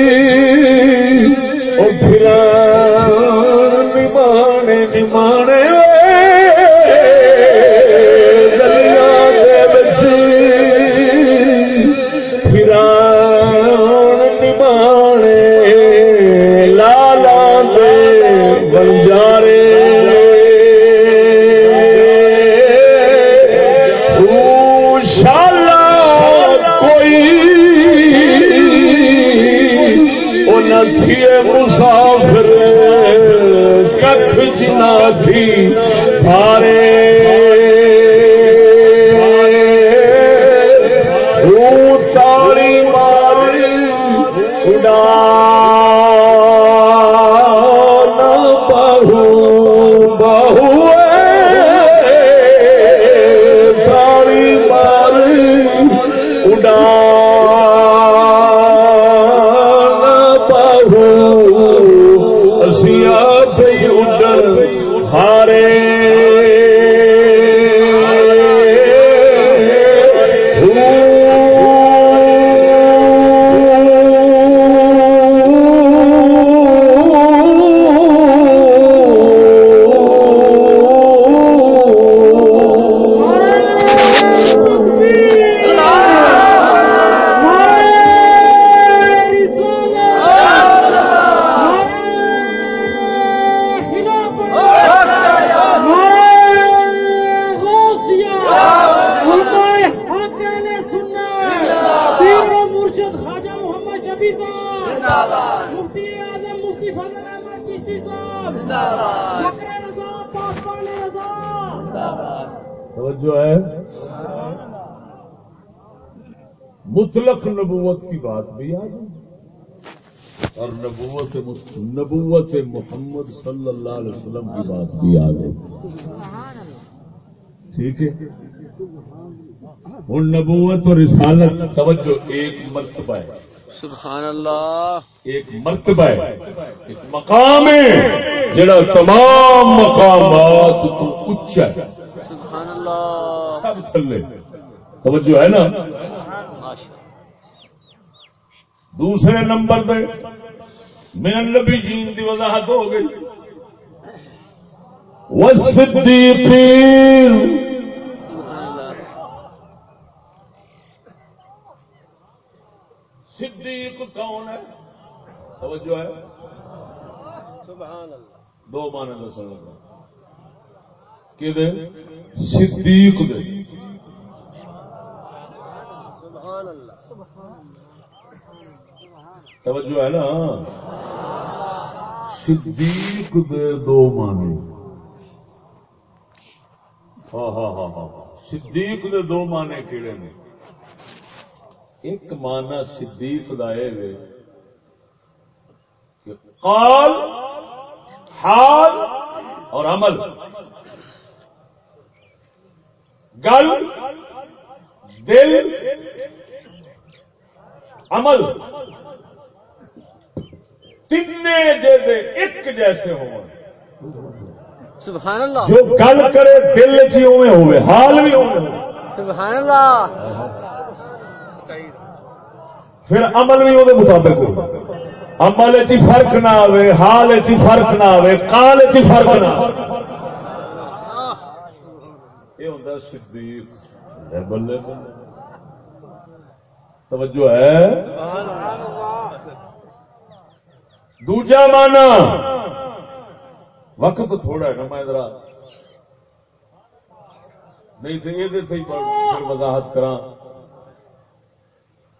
تھی۔ سارے نبوت محمد صلی اللہ علیہ وسلم کی بات بھی آ گئی ٹھیک ہے؟ ہوں نبوت اور رسالت توجہ ایک مرتبہ ہے۔ سبحان اللہ۔ ایک مرتبہ ہے۔ ایک مقام ہے جڑا تمام مقامات تو اچا ہے۔ سبحان اللہ۔ سب تھلے۔ توجہ ہے نا؟ دوسرے نمبر پہ من نبی جین کی وضاحت ہو گئی۔ والصدیقین۔ صدیق کون ہے؟ توجہ ہے۔ سبحان اللہ۔ دو معنی دس لگا۔ کہ صدیق دے سبحان اللہ توجہ ہے نا؟ صدیق دے دو معنی۔ ہاں،, ہاں ہاں ہاں ہاں صدیق دے دو معنی کیڑے نے؟ ایک معنی صدیق دا اے وے کہ قال، حال اور عمل۔ گل، دل، عمل۔ تین جیسے ایک جیسے ہوں سبحان اللہ۔ جو گل کرے دل چی اوے ہوئے حال بھی اوے ہوئے سبحان اللہ۔ پھر عمل بھی وہ مطابق۔ ہو عمل چی فرق نہ آئے حال چی فرق نہ آئے کال چی فرق نہ آئے یہ ہوتا ہے صدیق۔ ہے بلے بلے توجہ ہے؟ دوجا مانا وقت تھوڑا ہے نا میں ذرا نہیں تو یہ پھر وضاحت کرا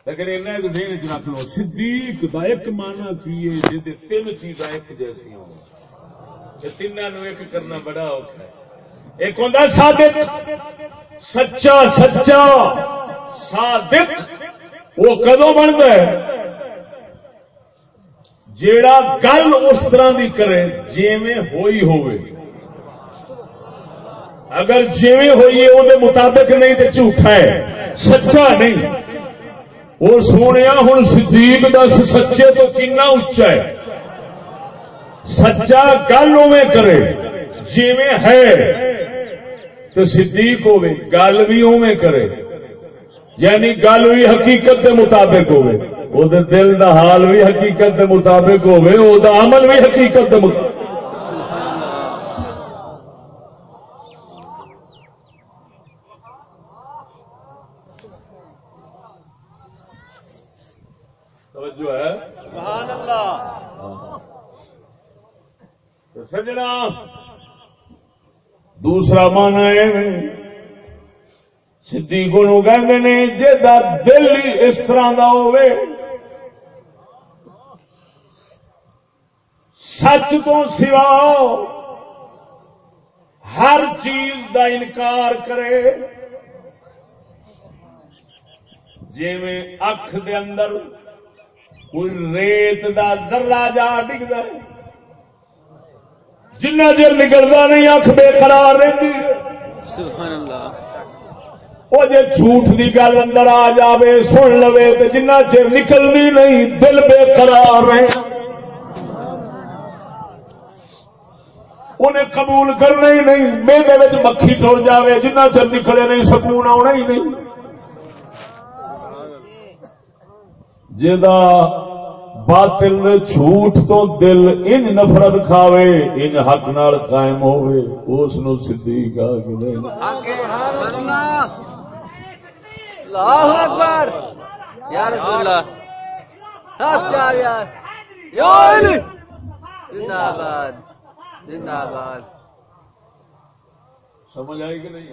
لیکن انہیں تو دین چ رکھ لو صدیق دا ایک مانا کی ہے جی تین چیزاں ایک جیسی ہوں تینوں ایک کرنا بڑا اوکھا ہے ایک ہوتا صادق سچا سچا صادق وہ کدو بنتا ہے جیڑا گل اس طرح دی کرے، جیویں ہوئی ہوئے اگر جیویں ہوئی ہے وہ مطابق نہیں تو جھوٹا ہے۔ سچا نہیں۔ وہ سونے ہوں صدیق دس سچے تو کنا اچا ہے۔ سچا گل اوے کرے، جیویں ہے۔ تو صدیق ہوے گل بھی اوے کرے۔ یعنی گل بھی حقیقت کے مطابق ہوے وہ دل دا حال بھی حقیقت کے مطابق ہوے وہ عمل بھی حقیقت کے مطابق۔ توجہ ہے؟ سبحان اللہ تو سجنا دوسرا مانا صدیق نو جدا دل اس طرح دا ہوے سچ تو سوا ہر چیز دا انکار کرے۔ جیویں اکھ دے اندر کوئی ریت دا ذرہ جا ڈگتا ہے جنہ چر نکلتا نہیں اکھ بے قرار رہتی سبحان اللہ وہ جے جھوٹ دی گل اندر آ جاوے سن لو تو جنہ چر نکلنی نہیں دل بے قرار رہے۔ انہیں قبول کرنا ہی نہیں۔ میرے مکھی ٹر جاوے، جنہ چر نکلے نہیں، سکون آنا ہی نہیں۔ جدا باطل جھوٹ تو دل ان نفرت کھاوے، ان حق نال قائم ہوئے اس نو صدیق آ کے اللہ اکبر۔ یا رسول اللہ۔ ہاتھ چار یار یا علی۔ زندہ آباد۔ زندہ آباد۔ سمجھ آئی کہ نہیں؟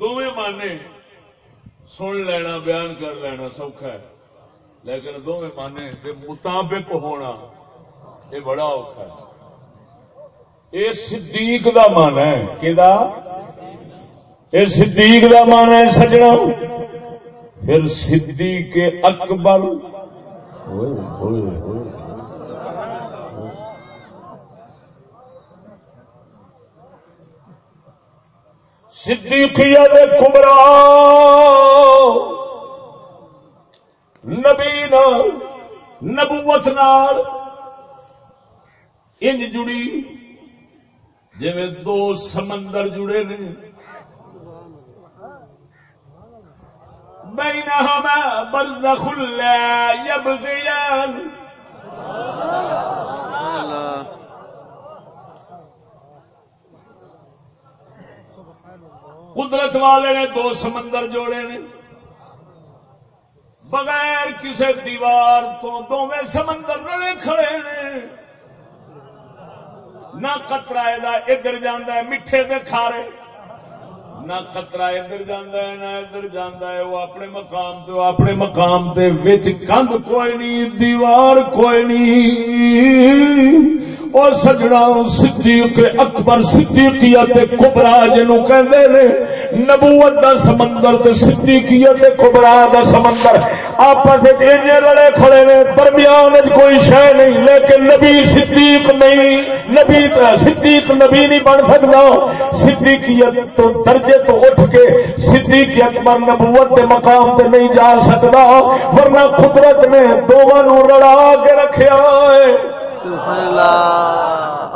دونوں مانے سن لینا، بیان کر لینا سوکھا ہے۔ لیکن دونوں مانے کے مطابق ہونا یہ بڑا اوکھا ہے۔ یہ صدیق دا مان ہے۔ کہ یہ صدیق دا مان ہے سجنا۔ پھر صدیق اکبر صدیقیت کبرا نبی نال نبوت نال انج جڑی جی دو سمندر جڑے نے بینہما برزخ لا یبغیان اللہ قدرت والے نے دو سمندر جوڑے نے. بغیر کسی دیوار تو دونوں سمندر رلے کھڑے نے. نہ قطرہ ادھر جانا ہے میٹھے دے کھارے نہ خطرہ ادھر جانا ہے، نہ ادھر جانا ہے، وہ اپنے مقام تو، اپنے مقام تے وچ کندھ کوئی نہیں، دیوار کوئی نہیں۔ اور سجنا صدیق اکبر صدیقیت کبرا جنو کہندے نے، نبوت دا سمندر تے صدیقیت کبرا دا سمندر۔ آپس وچ انج لڑے کھڑے نے، درمیان وچ کوئی شے نہیں، لیکن نبی صدیق نہیں، نبی تے صدیق نبی نہیں بن سکدا۔ صدیقیت تو درجے تو اٹھ کے صدیق اکبر نبوت دے مقام تے نہیں جا سکدا، ورنہ قدرت نے دونوں نو رڑا کے رکھیا ہے۔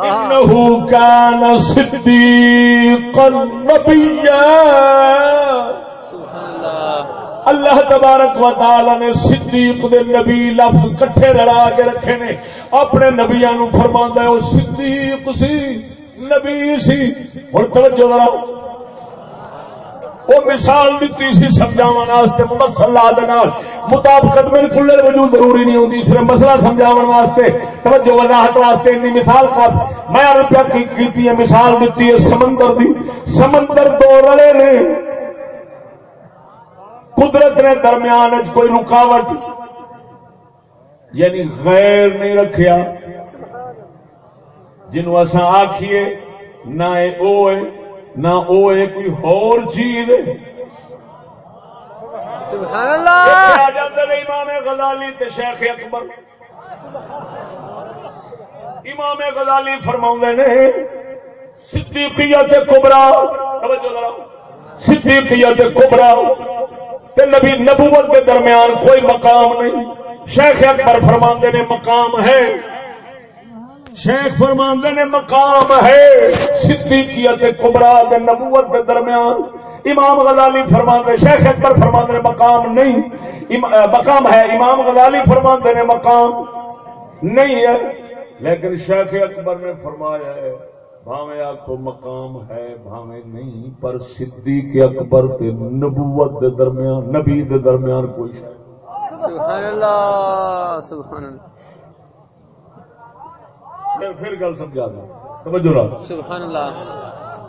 انه كان صديقا نبيا سبحان اللہ. اللہ تبارک و تعالی نے صدیق دے نبی لفظ کٹھے لڑا کے رکھے نے. اپنے نبیاں نو فرماندا ہے او صدیق سی نبی سی. ہن توجہ ذرا. وہ مثال دیتی سی سمجھاون واسطے مسئلہ دے نال۔ مطابقت بالکل وجود ضروری نہیں ہوندی، صرف مسئلہ سمجھاون واسطے۔ توجہ وضاحت واسطے انی مثال کر میں عرب پیا کی کیتی ہے، مثال دیتی ہے سمندر دی۔ سمندر دو رلے نے۔ قدرت نے درمیان وچ کوئی رکاوٹ یعنی غیر نہیں رکھیا۔ جنوں اساں آکھیے، نہ اے او ہے نہ او ہے کوئی ہور چیز سبحان اللہ آ جاتے نے امام غزالی تے شیخ اکبر۔ امام غزالی فرما نے صدیقیت کبرا توجہ ذرا صدیقیت کبرا تے نبی نبوت کے درمیان کوئی مقام نہیں۔ شیخ اکبر فرما نے مقام ہے۔ شیخ فرماندے نے مقام ہے صدیقیت کبرا تے نبوت کے درمیان۔ امام غزالی فرماندے، شیخ اکبر فرماندے نے مقام نہیں۔ مقام ہے، امام غزالی فرماندے نے مقام نہیں ہے۔ لیکن شیخ اکبر نے فرمایا ہے بھاوے آخو مقام ہے بھاوے نہیں، پر صدیق اکبر تے نبوت دے درمیان، نبی دے درمیان کوئی شے سبحان اللہ سبحان اللہ۔ پھر پھر گل سمجھا دوں توجہ رکھ سبحان اللہ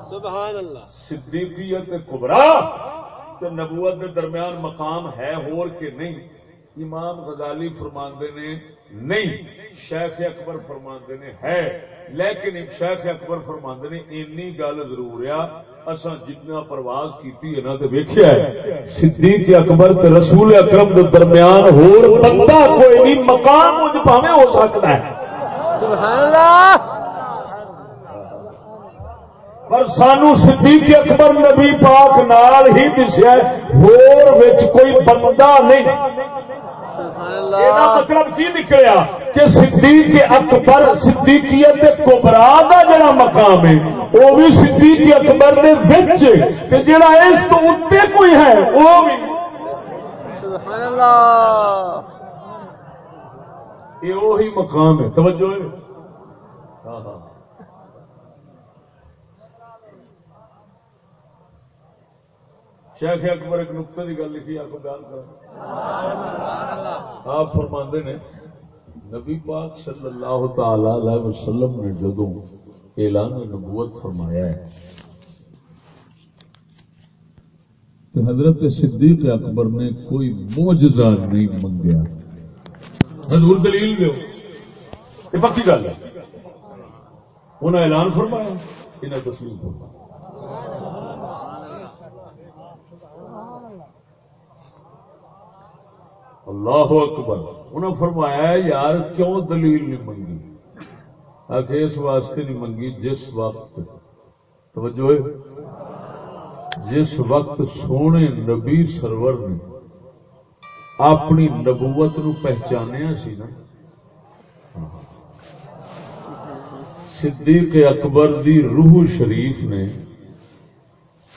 سبحان اللہ صدیقیت کبرا تے نبوت دے درمیان مقام ہے ہور کے نہیں۔ امام غزالی فرماندے نے نہیں شیخ اکبر فرماندے نے ہے۔ لیکن شیخ اکبر فرماندے نے اینی گل ضرور آ اساں جتنا پرواز کیتی ہے نا تے ویکھیا ہے۔ صدیق اکبر تے رسول اکرم دے درمیان ہور بندہ کوئی نہیں مقام اونج بھاویں ہو سکتا ہے۔ سبحان اللہ۔ پر سانو صدیق اکبر نبی پاک نال ہی دسیا ہور وچ کوئی بندہ نہیں۔ مطلب کی نکلیا؟ کہ صدیق اکبر صدیقیت کبرا دا جڑا مقام ہے وہ بھی صدیق اکبر دے وچ تے جڑا اس تو اوتے کوئی ہے وہ بھی۔ سبحان اللہ۔ یہ وہی مقام ہے۔ توجہ ہے۔ شیخ اکبر ایک نقطے کی گل لکھی، آپ کو بیان کر آپ فرماندے نے، نبی پاک صلی اللہ تعالی علیہ وسلم نے جدو اعلان نبوت فرمایا ہے، تو حضرت صدیق اکبر نے کوئی موجزہ نہیں منگیا۔ حضور دلیل دو یہ پکی گل ہے۔ انہیں اعلان فرمایا۔ انہیں تسلیم فرمایا۔ اللہ اکبر۔ انہیں فرمایا یار، کیوں دلیل نہیں منگی؟ آخر اس واسطے نہیں منگی، جس وقت۔ توجہ جس وقت سونے نبی سرور نے اپنی نبوت نو پہچانیا سی نا صدیق اکبر دی روح شریف نے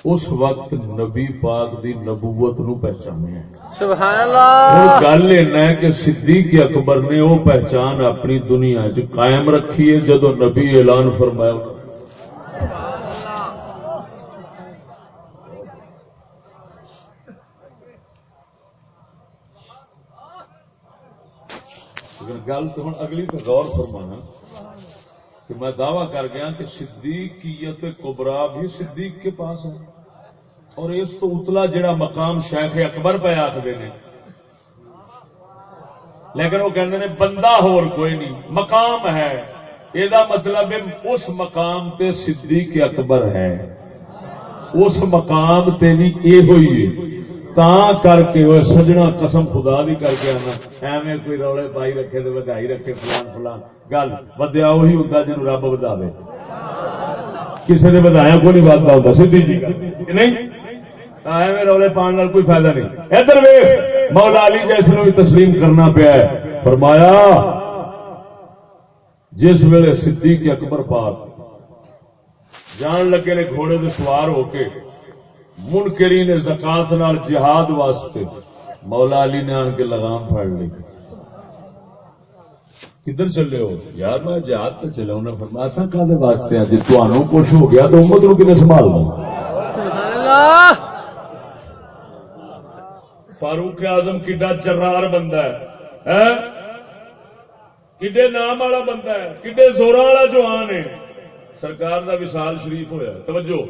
اس وقت نبی پاک دی نبوت نو پہچانیا سبحان وہ اللہ گل ہے کہ صدیق اکبر نے وہ پہچان اپنی دنیا چ قائم رکھی ہے جدو نبی اعلان فرمایا لیکن گل تو ہوں اگلی تو غور فرمانا کہ میں دعوی کر گیا کہ صدیقیت کبرا بھی صدیق کے پاس ہے اور اس تو اتلا جڑا مقام شیخ اکبر پہ آخر نے۔ لیکن وہ کہتے ہیں بندہ ہور کوئی نہیں، مقام ہے۔ یہ مطلب اس مقام تے صدیق اکبر ہے۔ اس مقام تے بھی یہ ہوئی ہے۔ تا کر کے وہ سجنا قسم خدا دی کر کے آنا۔ ایویں کوئی رولے پائی رکھے تو ودائی رکھے فلان فلان۔ گل ودیا وہی ہوں جن رب وداوے۔ کسی نے ودایا کو نہیں ودا ہوتا سیدھی جی نہیں؟ ایویں رولے پان کوئی فائدہ نہیں۔ ادھر ویخ مولا علی جیسے نو بھی تسلیم کرنا پیا ہے۔ فرمایا، جس ویلے صدیق اکبر پاک جان لگے نے گھوڑے دے سوار ہو کے منکری نے زکات نال جہاد واسطے۔ مولا علی نے آن کے لگام پھاڑ لی کدھر چلے ہو؟ یار میں جہاد تے چلا انہیں فرمایا سا کا واسطے جی تمہوں کچھ ہو گیا تو امت نو کنے سنبھال اللہ۔ فاروق اعظم کڈا چرار بندہ ہے ہیں؟ کڈے نام والا بندہ ہے کڈے زورا والا جوان ہے۔ سرکار دا وصال شریف ہویا۔ توجہ۔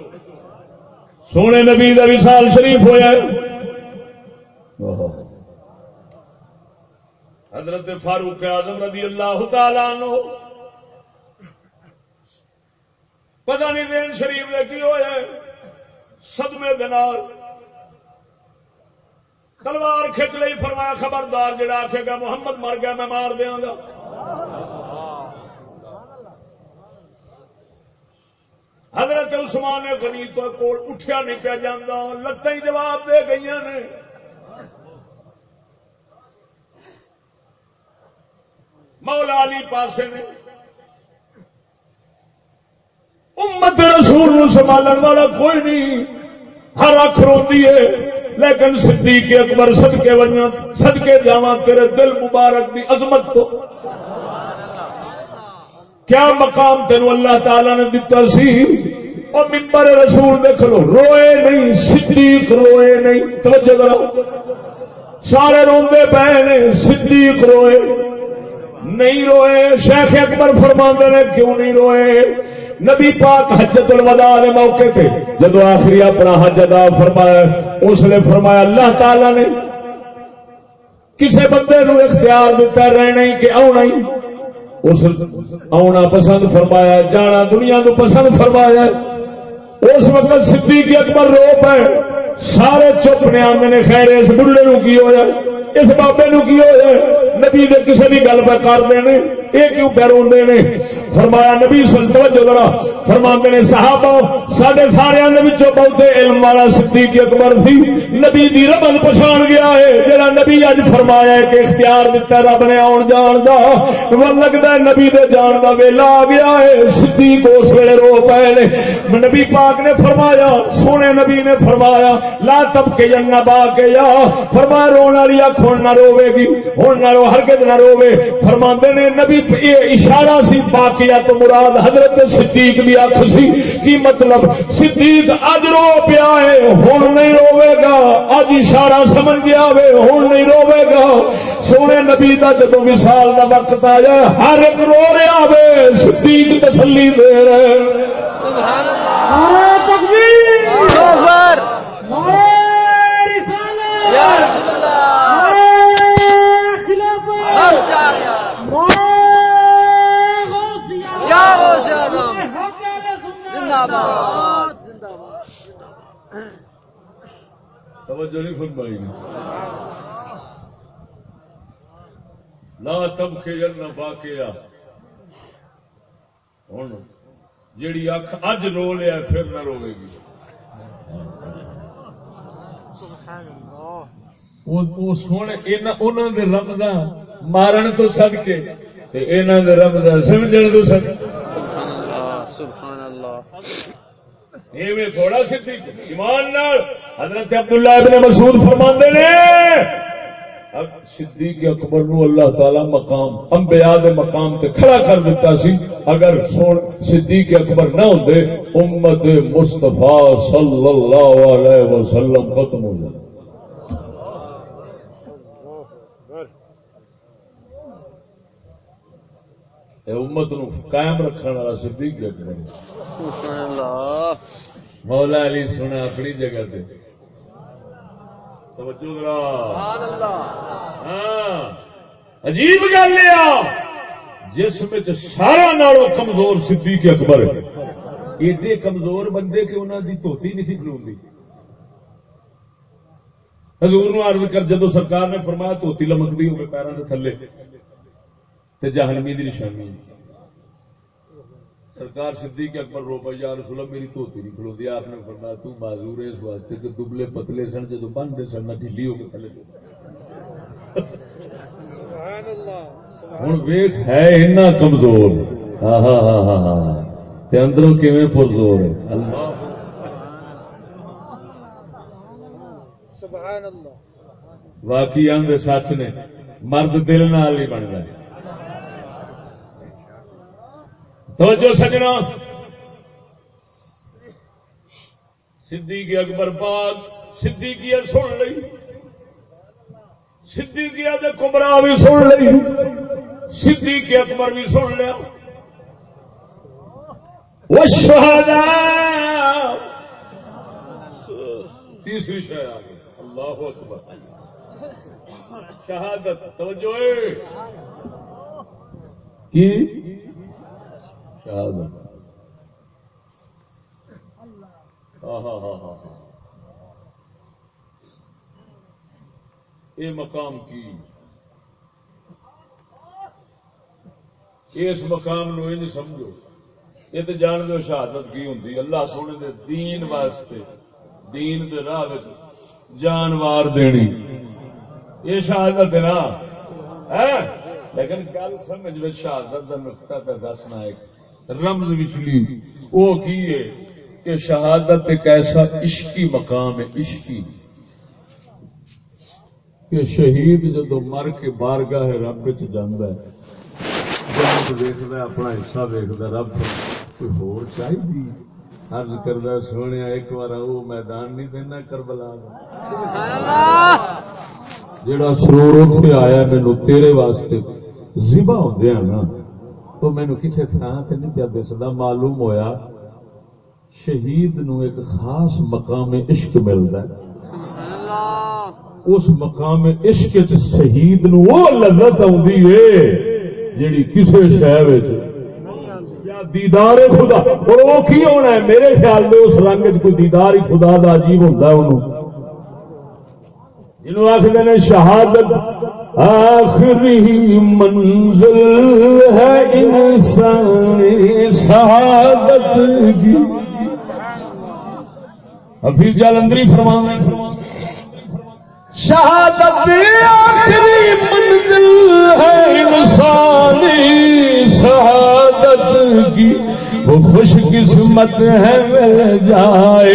سونے نبی دا وصال شریف ہویا ہے۔ حضرت فاروق اعظم رضی اللہ تعالی عنہ۔ پتہ نہیں دین شریف دے کی ہویا ہے۔ صدمے دے نال۔ تلوار کھچ لئی فرمایا خبردار جڑا آخے گا محمد مر گیا میں مار دیا گا۔ حضرت عثمان غنی تو کول اٹھیا نہیں پیا جانا لتیں ہی جواب دے گئی نے۔ مولا علی پاسے نے امت رسول سنبھالن والا کوئی نہیں، ہر اکھ روندی ہے، لیکن صدیق اکبر صدقے ونیا صدقے جاواں تیرے دل مبارک دی عظمت تو۔ کیا مقام تینو اللہ تعالی نے دتا سی؟ اور ممبر رسول دیکھ لو، روئے نہیں، صدیق روئے نہیں، توجہ ذرا۔ سارے روندے پے نے، صدیق روئے۔ نہیں روئے، شیخ اکبر فرما نے، کیوں نہیں روئے؟ نبی پاک حجت الوداع کے موقع پہ، جدو آخری اپنا حج ادا فرمایا، اس نے فرمایا اللہ تعالی نے، کسے بندے نو اختیار دیتا رہنا ہی کہ آنا ہی۔ اس آنا پسند فرمایا جانا دنیا کو پسند فرمایا اس وقت صدیق اکبر رو پے، سارے چپ نے آدھے خیر، اس بڑھے نو کی ہو جائے اس بابے نو کی ہو جائے نبی دے کسی بھی گل پہ کرتے ہیں یہ کیوں پہ روندے نے فرمایا نبی توجہ ذرا، فرماندے نے صحابہ، ساڈے سارے دے وچوں بہتے علم والا صدیق اکبر سی۔ نبی دی رمض پچھان گیا ہے، جڑا نبی اج فرمایا ہے کہ اختیار دتا رب نے آن جان دا۔ وہ لگدا ہے نبی دے جان دا ویلا آ گیا ہے، صدیق اس ویلے رو پئے نے۔ نبی پاک نے فرمایا، سونے نبی نے فرمایا، لا تب کے جن با کے یا فرمایا، رون والی اکھ نہ روے گی ہن نہ رو ہرگز نہ روے فرماندے نے نبی یہ اشارہ سی باقیہ تو مراد حضرت صدیق دی اکھ سی۔ کی مطلب؟ صدیق اج رو پیا ہے ہن نہیں روے گا۔ اج اشارہ سمجھ گیا وے ہن نہیں روے گا۔ سونے نبی دا جدوں وصال دا وقت آیا ہر ایک رو رہا وے صدیق تسلی دے رہے۔ سبحان اللہ۔ نعرہ تکبیر۔ اللہ اکبر نعرہ رسالت۔ یا رسول اللہ نعرہ خلافت ہر چاہیا نعرہ غوثیہ یا غوث اعظم حق اہل سنت زندہ باد زندہ باد توجہ نہیں فرمائی نے لا تب کے جن باقیا ہوں جیڑی اکھ اج رو لیا پھر نہ روے گی۔ وہ سونے رمضا مارن تو انہوں نے رمضا سمجھن تو سدکے ایویں تھوڑا صدیق ایمان نال حضرت عبداللہ ابن مسعود فرماندے نے۔ صدیق اکبر نو اللہ تعالی مقام، انبیاء دے مقام تے کھڑا کر دیتا سی۔ اگر سون صدیق اکبر نہ ہوندے، امت مصطفی صلی اللہ علیہ وسلم ختم ہو جاتی امت نو قائم رکھنے والا صدیق اکبر ہے سبحان اللہ مولا علی سونا اپنی جگہ تے۔ توجہ ذرا۔ سبحان اللہ ہاں۔ عجیب گل یہ جس میں سارا نالوں کمزور صدیق اکبر۔ ہے ایڈے کمزور بندے کہ انہوں دی دھوتی نہیں سی کھلوندی حضور نو عرض کر جدو سرکار نے فرمایا دھوتی لمکدی ہوگی پیروں کے تھلے۔ تے جہنمی دی نشانی ہے۔ سرکار صدیق اکبر رو پہ یا رسول اللہ میری دھوتی نہیں کھلوندی آپ نے فرمایا تو معذور ہے اس واسطے کہ دبلے پتلے سن جدو بنتے سن نہ ڈھیلی ہو کے تھلے ہوں ویخ ہے اینا کمزور۔ ہاں ہاں ہاں ہاں ہاں تے اندروں کیویں پرزور ہے؟ اللہ۔ سبحان اللہ واقعی آندے سچ نے مرد دل نال نہیں بنتا توجہ سجنا۔ صدیق اکبر پاک صدیقیہ سن لئی۔ صدیقیہ دے کمرا بھی سن لئی۔ صدیق اکبر بھی سن لیا۔ والشہداء۔ تیسری شہ آ گئی۔ اللہ اکبر۔ شہادت، توجہ۔ کی؟ شہادت ہاں ہاں ہاں ہاں ہاں یہ مقام کی؟ اس مقام نو یہ نہیں سمجھو۔ یہ تو جان دو شہادت کی ہوں اللہ سونے دے دین واسطے، دین دے راہ وچ جان وار دینی۔ یہ شہادت ہے نا؟ ہاں؟ لیکن گل سمجھ میں شہادت کا نقطہ پہ دسنا ایک۔ رمز وچلی وہ کی ہے کہ شہادت ایک ایسا عشقی مقام ہے عشقی۔ کہ شہید جدو مر کے بارگاہ رب چ جانا ہے۔ جنت ویکد اپنا حصہ ویکد رب کوئی ہور چاہیے ارض کردہ سونے ایک بار وہ میدان نہیں دینا کربلا جڑا سرور اتنے آیا مینو تیرے واسطے زبا ہوں نا۔ تو مینو کسی تھان سے نہیں پیا دستا معلوم ہویا شہید نو ایک خاص مقام عشق ملتا ہے اس مقام عشق شہید نو وہ لذت آتی ہے جیڑی کسی شہر دیدار خدا اور وہ کی ہونا ہے میرے خیال میں اس رنگ کوئی دیدار ہی خدا دا عجیب ہوتا ہے انہوں جنہوں آخر نے شہادت آخری منزل ہے انسانی شہادت کی۔ حفیظ جالندری فرمانے شہادت آخری منزل ہے انسانی شہادت کی۔ وہ خوش قسمت ہے، مل جائے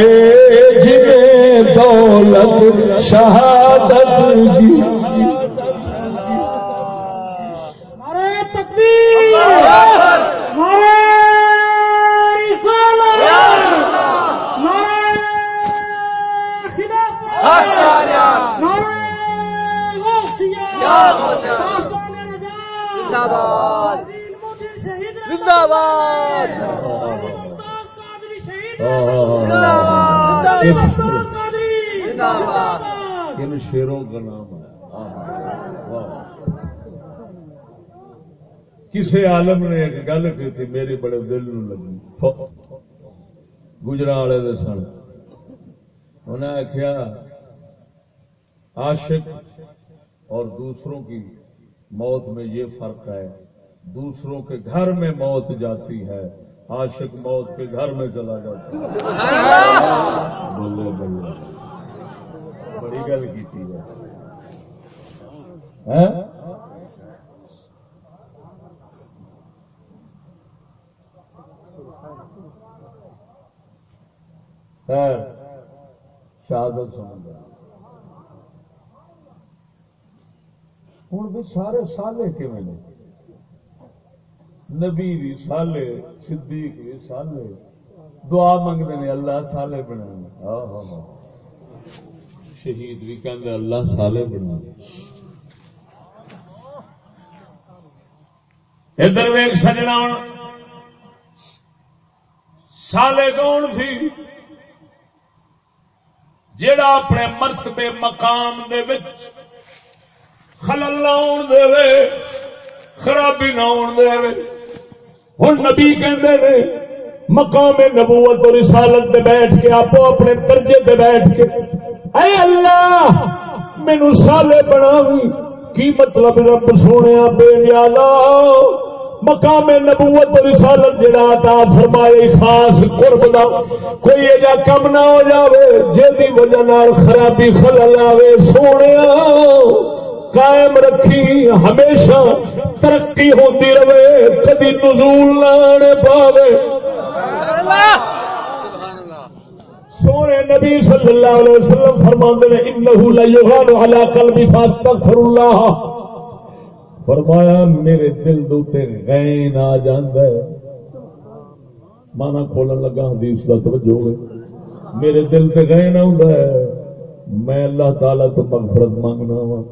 جنہیں دولت شہادت کی نعرہ تکبیر نعرہ رسالت نعرہ خلافت نعرہ غوثیہ آسمان رضا زندہ باد زندہ باد زندہ باد باد۔ ان شیروں کا نام ہے۔ کسی عالم نے ایک گل کی تھی میری بڑے دل نو لگی۔ گجرا والے دے سن۔ انہیں آخیا عاشق اور دوسروں کی موت میں یہ فرق ہے۔ دوسروں کے گھر میں موت جاتی ہے عاشق موت کے گھر میں چلا جاتا ہے۔ بلے بلے۔ بڑی گل کی ہے۔ خیر شہادت سمجھ ہوں بھی سارے سالے کیون نے؟ نبی بھی سالے صدیق بھی سالے۔ دعا منگتے ہیں اللہ سالے بنا شہید بھی کہتے اللہ سالے بنا ادھر ویگ سجنا سالے کون سی؟ جڑا اپنے مرتبے مقام دے وچ خلل نہ آن دے خرابی نہ آن دے ہوں نبی کہندے نے مقام نبوت اور رسالت دے بیٹھ کے آپ اپنے درجے دے بیٹھ کے اے اللہ، مینو سالے بناوی۔ کی مطلب رب سونے بے نیالا؟ مقام نبوت اور رسالت جڑا عطا فرمائے، خاص قرب دا۔ کوئی ایجا کم نہ ہو جاوے، جیدی وجہ نال خرابی خلل آوے سونے قائم رکھی، ہمیشہ ترقی ہوتی رہے، کدی نزول نہ آنے پاوے۔ اللہ! سونے نبی صلی اللہ علیہ وسلم فرماندے نے انه لا یغان علی قلبی فاستغفر اللہ فرمایا، میرے دل دوتے غین آ جاندا ہے۔ مانا کھولن لگا، حدیث دا توجہ ہوئے۔ میرے دل تے غین آندا ہے۔ میں اللہ تعالی تو مغفرت مانگنا ہوں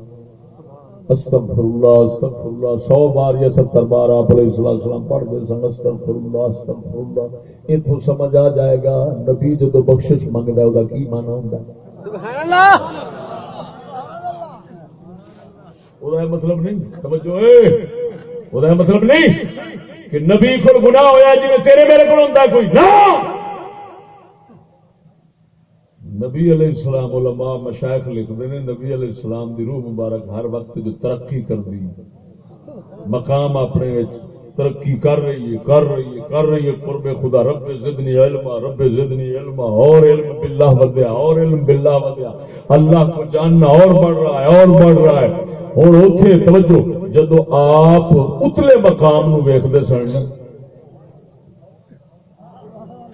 استغفر اللہ استغفر اللہ سو بار یا ستر بار آپ علیہ والسلام پڑھتے سن استغفر اللہ استغفر اللہ اتوں سمجھ آ جائے گا نبی جدو بخشش منگتا ہے کی مانا ہوں مطلب نہیں اے! وہ مطلب نہیں کہ نبی کو گناہ ہویا جی تیرے میرے کو کوئی نہ! نبی علیہ السلام علماء مشائق لکھتے ہیں، نبی علیہ السلام دی روح مبارک ہر وقت جو ترقی کر دی مقام اپنے ترقی کر رہی ہے، کر رہی ہے، کر رہی ہے۔ قرب خدا، رب زدنی علما رب زدنی علما اور علم باللہ ودیا اور علم باللہ ودیا اللہ کو جاننا اور بڑھ رہا ہے، اور بڑھ رہا ہے۔ اور اتنے توجہ، جدو آپ اتلے مقام نو ویختے سن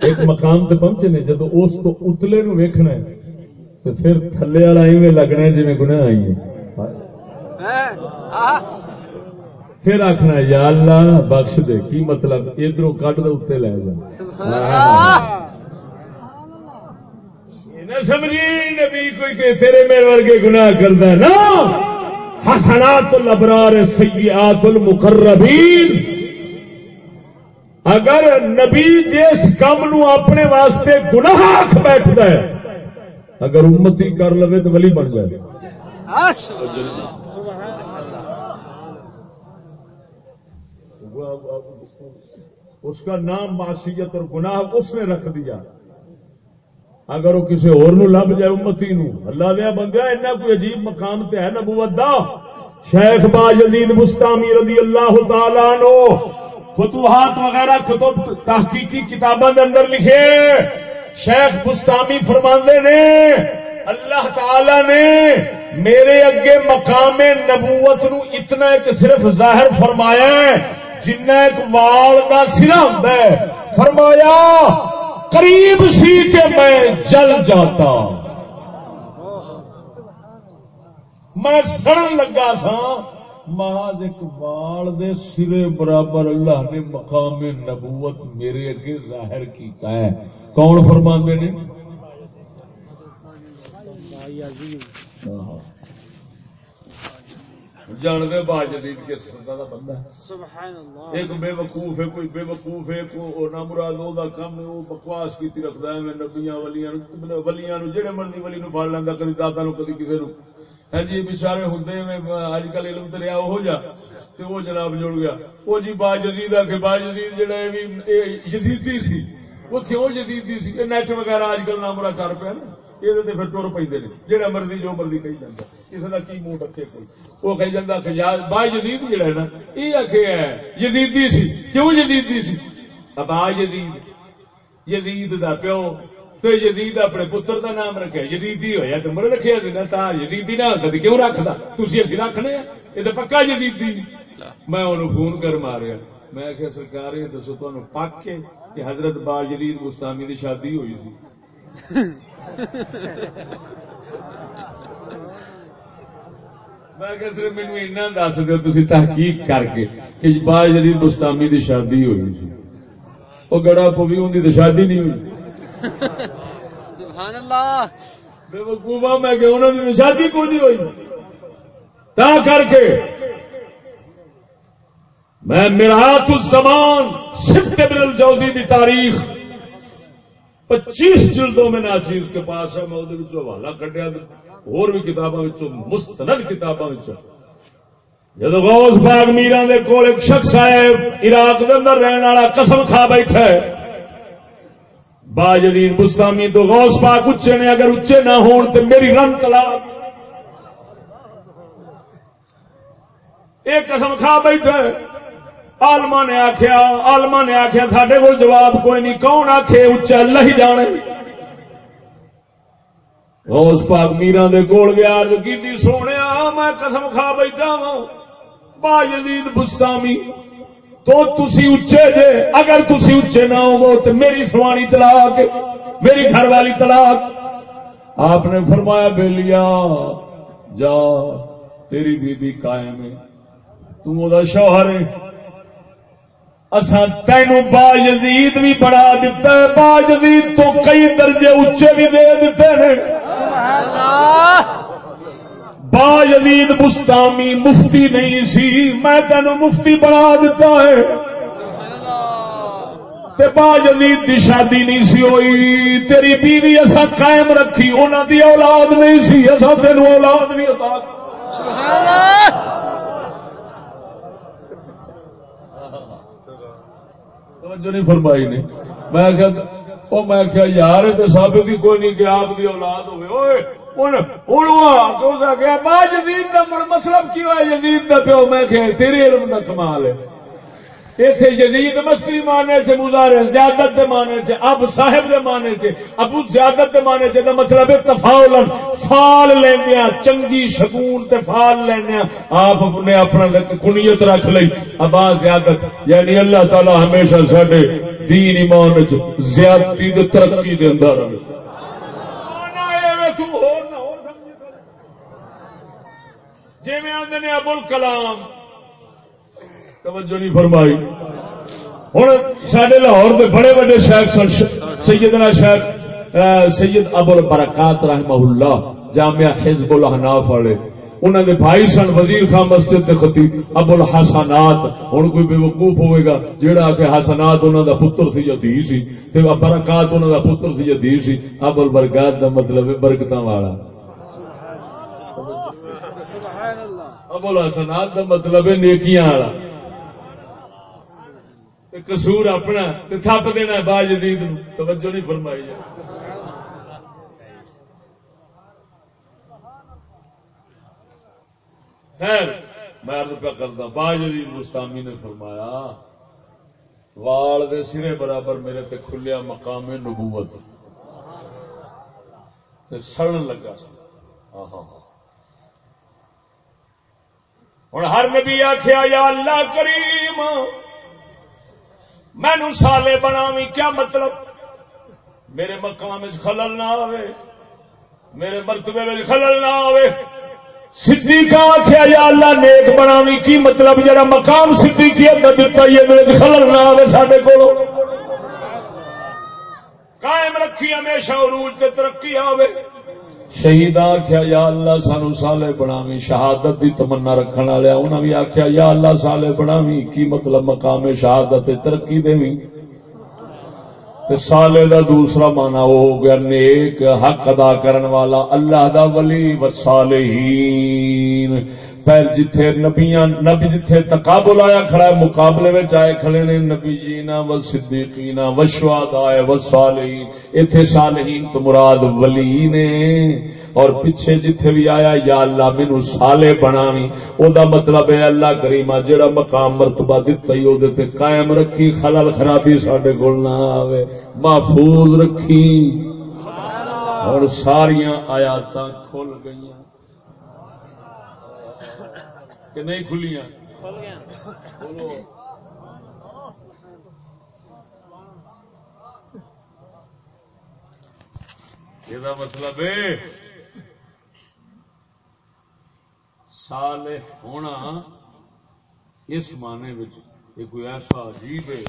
ایک مقام تے پہنچے نے جدو اس تو اتلے نو ویکھنا ہے تو پھر تھلے والا ایویں لگنا ہے جی گناہ آئی ہے پھر آخنا یا اللہ بخش دے کی مطلب ادھر کٹ دے اتنے لے جا سمجھی نبی کوئی کہ تیرے میرے ورگے گناہ کرتا ہے نا حسنات الابرار سیئات المقربین اگر نبی جس کم نو اپنے واسطے گناہ آخ بیٹھتا ہے، اگر امتی کر لو تو ولی بن جائے۔ اس کا نام معصیت اور گناہ اس نے رکھ دیا۔ اگر وہ کسی اور نو لب جائے امتی نو، اللہ دیا بندہ اینا کوئی عجیب مقام تے ہے نبوت دا۔ شیخ با یزید مستامی رضی اللہ تعالیٰ عنہ فتوحات وغیرہ کتب تحقیقی کتابوں کے اندر لکھے۔ شیخ مستامی فرماندے نے، اللہ تعالی نے میرے اگے مقام نبوت نو اتنا ایک صرف ظاہر فرمایا ہے، جنہ ایک وال کا سرا ہوں فرمایا، قریب سی کہ میں جل جاتا۔ میں سڑن لگا سا محض ایک وال دے سرے برابر اللہ نے مقام نبوت میرے اگے ظاہر کیتا ہے۔ کون فرماندے نے؟ جان دے با جدید کے سردا دا بندہ ہے۔ سبحان اللہ ایک بے وقوف ہے کوئی بے وقوف ہے کو نہ مراد او دا کم او بکواس کیتی رکھدا ہے۔ میں نبیاں ولیاں ولیاں نو جڑے مرضی ولی نو لیندا نو کدی کسے نو۔ ہے جی بیچارے ہوندے میں اج کل علم تے رہیا ہو جا، تے وہ جناب جڑ گیا۔ وہ جی با یزید آ کے با یزید جڑا ہے بھی یزیدی سی۔ وہ کیوں یزیدی سی۔ اے نیٹ وغیرہ اج کل نامرا کر پیا نا۔ یہ پھر پہ جہاں مرضی، جو مرضی کہی جانا کسی کا کی منہ رکھے کوئی۔ وہ کہی جانا کہ با یزید جڑا ہے نا، یہ آخے ہے، یزیدی سی۔ کیوں یزیدی سی؟ ابا یزید یزید دا پیو۔ تو یزید اپنے پتر دا نام رکھے یزیدی ہویا تو مڑ رکھے نا تا یزیدی نہ ہوتا تو کیوں رکھدا؟ تسی اسی رکھنے یہ تو پکا یزیدی۔ میں انہوں فون کر ماریا۔ میں کہ سرکار یہ دسو تمہیں پک کے کہ حضرت با یزید مستامی دی شادی ہوئی سی۔ میں کہ صرف مینو اینا دس دو تھی تحقیق کر کے کہ با جدید مستامی دی شادی ہوئی سی۔ وہ گڑا پوی ان تو شادی نہیں ہوئی۔ سبحان اللہ بے وقوفا ہاں میں کہ انہوں نے شادی کو نہیں ہوئی۔ تا کر کے میں میرات الزمان صفت ابن الجوزی دی تاریخ پچیس جلدوں میں ناچیز کے پاس ہے، میں وہ حوالہ کٹیا اور بھی کتاباں مستند کتاباں جب غوث باغ میران دے کول ایک شخص آئے، عراق دے اندر رہن والا قسم کھا بیٹھا ہے با جدید مستامی تو غوث پاک اچے نے، اگر اچے نہ ہون تو میری رن تلا ایک قسم کھا بیٹھا ہے۔ آلما نے آخیا آلما نے آخیا سڈے کو جواب کوئی نہیں۔ کون آخے اچا اللہ ہی جانے؟ غوث پاک میرا دے کول گیا کی سونے میں قسم کھا بیٹھا وا با یزید بستامی تو تسی اچے جے، اگر تسی اچے نہ ہو تو میری سوانی طلاق، میری گھر والی طلاق۔ آپ نے فرمایا بے لیا جا، تیری بیوی قائم ہے، تم وہ شوہر ہے۔ اساں تینو با یزید بھی بڑھا دیتا ہے با یزید تو کئی درجے اچے بھی دے دیتے ہیں۔ اللہ۔ با یزید مستامی مفتی نہیں سی میں تینو مفتی بنا دیتا ہے۔ تے با یزید دی شادی نہیں سی ہوئی، تیری بیوی ایسا قائم رکھی انہوں دی اولاد نہیں سی ایسا تینو اولاد نہیں عطا سبحان اللہ توجہ نہیں فرمائی نے۔ میں کہ وہ میں کیا یار، یہ تو ثابت ہی کوئی نہیں کہ آپ کی اولاد ہوئے۔ اوئے! ہن گیا با یزید دا مڑ مطلب کی ہوا یزید دا پیو میں کہ تیرے علم دا کمال ہے ایتھے یزید مستی مانے سے مزارے زیادت دے مانے سے اب صاحب دے مانے سے ابو زیادت دے مانے سے دا مطلب ہے تفاول فال لیندیا چنگی شگون تے فال لیندیا آپ نے اپنا کنیت رکھ لئی ابا زیادت یعنی اللہ تعالی ہمیشہ ساڈے دین ایمان وچ زیادتی تے ترقی دے اندر رہے جی میں آدھے نے ابول کلام توجہ نہیں فرمائی۔ ہوں سڈے لاہور کے بڑے بڑے شیخ سیدنا شیخ سید ابول برکات رحمہ اللہ، جامعہ حزب الحناف والے۔ انہوں نے بھائی سن وزیر خان مسجد کے خطیب ابو الحسنات۔ ہوں کوئی بے وقوف ہوئے گا جہاں کہ حسنات انہوں دا پتر سی یا دھی سی، تے برکات انہوں دا پتر سی یا دھی سی، ابو البرکات دا مطلب ہے برکتاں والا۔ ابو الحسنات دا مطلب ہے نیکیاں والا۔ قصور اپنا، تے تھپ دینا با جدید توجہ نہیں فرمائی جائے خیر، میں عرض پہ کرتا با جدید مستامی نے فرمایا، وال دے سرے برابر میرے تے کھلیا مقام نبوت۔ تے سڑن لگا۔ ہاں ہاں ہوں ہر نبی آخیا یا اللہ کریم مینو سالے بناوی، کیا مطلب؟ میرے مقام خلل نہ آوے، میرے مرتبے میں خلل نہ آوے۔ صدیقہ آخیا یا اللہ نیک بناوی، کی مطلب؟ جڑا مقام صدیقی اندر دتا، یہ میرے خلل نہ آوے ساڈے کولو قائم رکھی ہمیشہ عروج تے ترقی آوے۔ شہید آخیا یا اللہ سانو سالے بناوی شہادت دی تمنا رکھن والے انہاں بھی آخیا یا اللہ سالے بناوی کی مطلب مقام شہادت ترقی دیوی تے سالے دا دوسرا مانا وہ ہو گیا نیک، حق ادا کرن والا، اللہ دا ولی و صالحین۔ پہل جتھے نبیاں نبی جتھے تقابل آیا کھڑا ہے، مقابلے میں آئے کھڑے نے نبی جینا و صدیقین و شہداء و صالحین۔ ایتھے صالحین تو مراد ولی نے۔ اور پیچھے جتھے بھی آیا، یا اللہ مینوں صالح بناوی او دا مطلب ہے اللہ کریمہ، جڑا مقام مرتبہ دتا ہی او دے تے قائم رکھی، خلل خرابی ساڈے کول نہ آوے، محفوظ رکھی۔ اور ساریاں آیاتاں کھل گئیاں۔ کہ نہیں کھلیاں۔ یہ مطلب ہے۔ ہونا اس معنی یہ کوئی ایسا عجیب ہے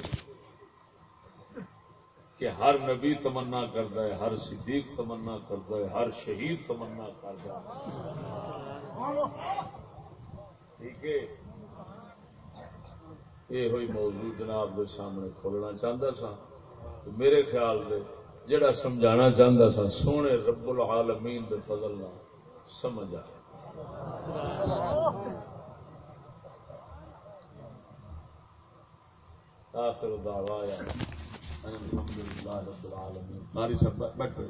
کہ ہر نبی تمنا کرتا ہے، ہر صدیق تمنا کرتا ہے، ہر شہید تمنا کرتا ہے۔ ٹھیک ہے۔ یہ ہوئی موضوع جناب کے سامنے کھولنا چاہتا سا میرے خیال سے جڑا سمجھانا چاہتا سا سونے رب العالمین دے فضل نہ سمجھ آ آخر دعوایا الحمد للہ رب العالمین۔ ہماری سب بیٹھے